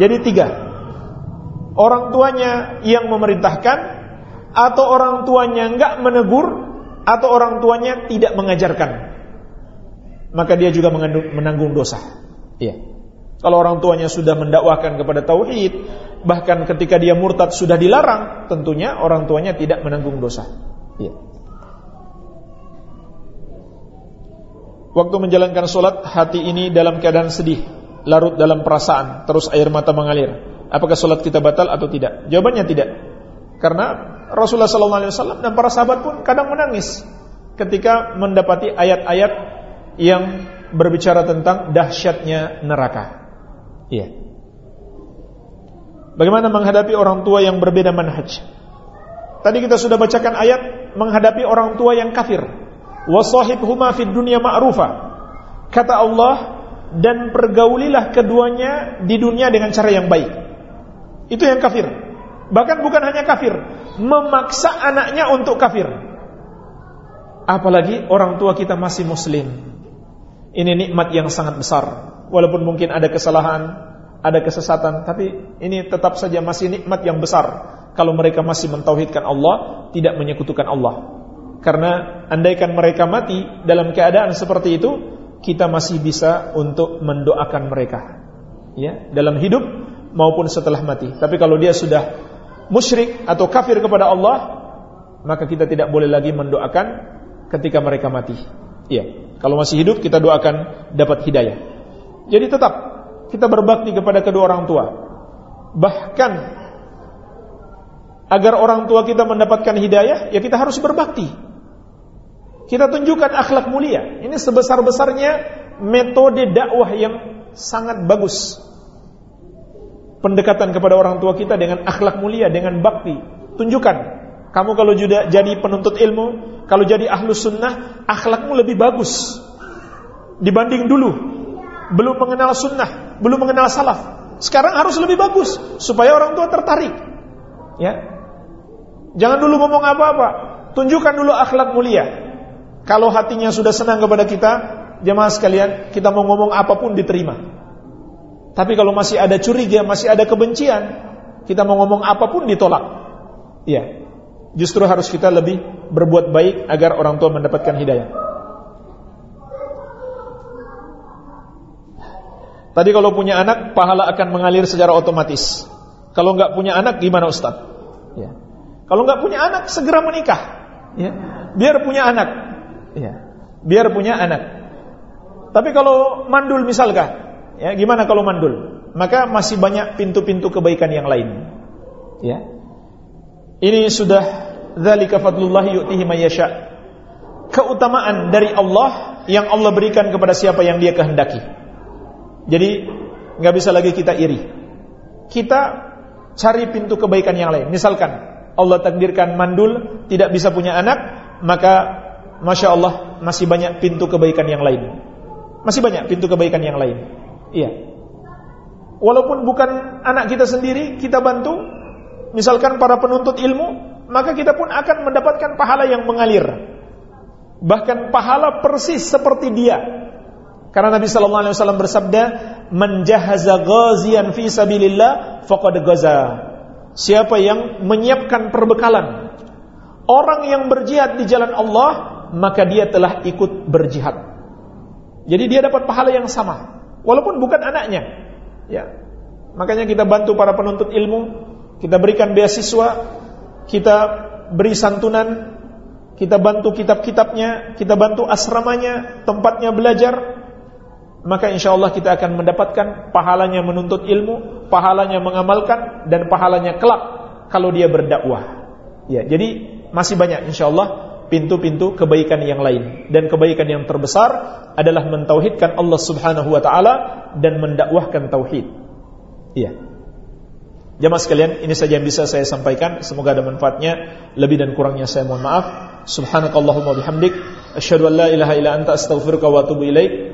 Jadi tiga. Orang tuanya yang memerintahkan atau orang tuanya nggak menegur atau orang tuanya tidak mengajarkan. Maka dia juga menanggung dosa. Iya. Kalau orang tuanya sudah mendakwakan kepada tauhid, bahkan ketika dia murtad sudah dilarang, tentunya orang tuanya tidak menanggung dosa. Iya. Waktu menjalankan solat hati ini dalam keadaan sedih, larut dalam perasaan, terus air mata mengalir. Apakah solat kita batal atau tidak? Jawabannya tidak. Karena Rasulullah SAW dan para sahabat pun kadang menangis ketika mendapati ayat-ayat yang berbicara tentang dahsyatnya neraka. Iya. Bagaimana menghadapi orang tua yang berbeda manhaj? Tadi kita sudah bacakan ayat menghadapi orang tua yang kafir. Wasahibhuma fid dunya ma'rufa. Kata Allah dan pergaulilah keduanya di dunia dengan cara yang baik. Itu yang kafir. Bahkan bukan hanya kafir, memaksa anaknya untuk kafir. Apalagi orang tua kita masih muslim. Ini nikmat yang sangat besar. Walaupun mungkin ada kesalahan, ada kesesatan, tapi ini tetap saja masih nikmat yang besar kalau mereka masih mentauhidkan Allah, tidak menyekutukan Allah. Karena andaikan mereka mati dalam keadaan seperti itu, kita masih bisa untuk mendoakan mereka. Ya, dalam hidup maupun setelah mati. Tapi kalau dia sudah musyrik atau kafir kepada Allah, maka kita tidak boleh lagi mendoakan ketika mereka mati. Iya. Kalau masih hidup kita doakan dapat hidayah. Jadi tetap kita berbakti kepada kedua orang tua. Bahkan agar orang tua kita mendapatkan hidayah, ya kita harus berbakti. Kita tunjukkan akhlak mulia. Ini sebesar-besarnya metode dakwah yang sangat bagus pendekatan kepada orang tua kita dengan akhlak mulia, dengan bakti. Tunjukkan, kamu kalau juga jadi penuntut ilmu, kalau jadi ahlus sunnah, akhlakmu lebih bagus dibanding dulu. Belum mengenal sunnah, belum mengenal salaf. Sekarang harus lebih bagus supaya orang tua tertarik. Ya, jangan dulu ngomong apa-apa, tunjukkan dulu akhlak mulia. Kalau hatinya sudah senang kepada kita, jemaah sekalian, kita mau ngomong apa pun diterima. Tapi kalau masih ada curiga, masih ada kebencian, kita mau ngomong apa pun ditolak. Iya. Justru harus kita lebih berbuat baik agar orang tua mendapatkan hidayah. Tadi kalau punya anak, pahala akan mengalir secara otomatis. Kalau nggak punya anak, gimana Ustaz? Ya. Kalau nggak punya anak, segera menikah. Ya. Biar punya anak. Ya. Biar punya anak. Tapi kalau mandul misalkan, Ya, gimana kalau mandul? Maka masih banyak pintu-pintu kebaikan yang lain. Ya. Ini sudah zalika fadlullah yu'tihi mayyasha. Keutamaan dari Allah yang Allah berikan kepada siapa yang Dia kehendaki. Jadi nggak bisa lagi kita iri. Kita cari pintu kebaikan yang lain. Misalkan Allah takdirkan mandul tidak bisa punya anak, maka masya Allah masih banyak pintu kebaikan yang lain. Masih banyak pintu kebaikan yang lain. Iya. Walaupun bukan anak kita sendiri, kita bantu. Misalkan para penuntut ilmu, maka kita pun akan mendapatkan pahala yang mengalir. Bahkan pahala persis seperti dia. Karena Nabi sallallahu alaihi wasallam bersabda, "Man jahaza fi sabilillah faqad ghaza." Siapa yang menyiapkan perbekalan orang yang berjihad di jalan Allah, maka dia telah ikut berjihad. Jadi dia dapat pahala yang sama walaupun bukan anaknya. Ya. Makanya kita bantu para penuntut ilmu, kita berikan beasiswa, kita beri santunan, kita bantu kitab-kitabnya, kita bantu asramanya, tempatnya belajar, maka insya Allah kita akan mendapatkan pahalanya menuntut ilmu, pahalanya mengamalkan, dan pahalanya kelak kalau dia berdakwah. Ya, jadi masih banyak insya Allah pintu-pintu kebaikan yang lain dan kebaikan yang terbesar adalah mentauhidkan Allah Subhanahu wa taala dan mendakwahkan tauhid. Iya. Jamaah sekalian, ini saja yang bisa saya sampaikan. Semoga ada manfaatnya. Lebih dan kurangnya saya mohon maaf. Subhanakallahumma bihamdik asyhadu an la ilaha illa anta astaghfiruka wa atubu ilaik.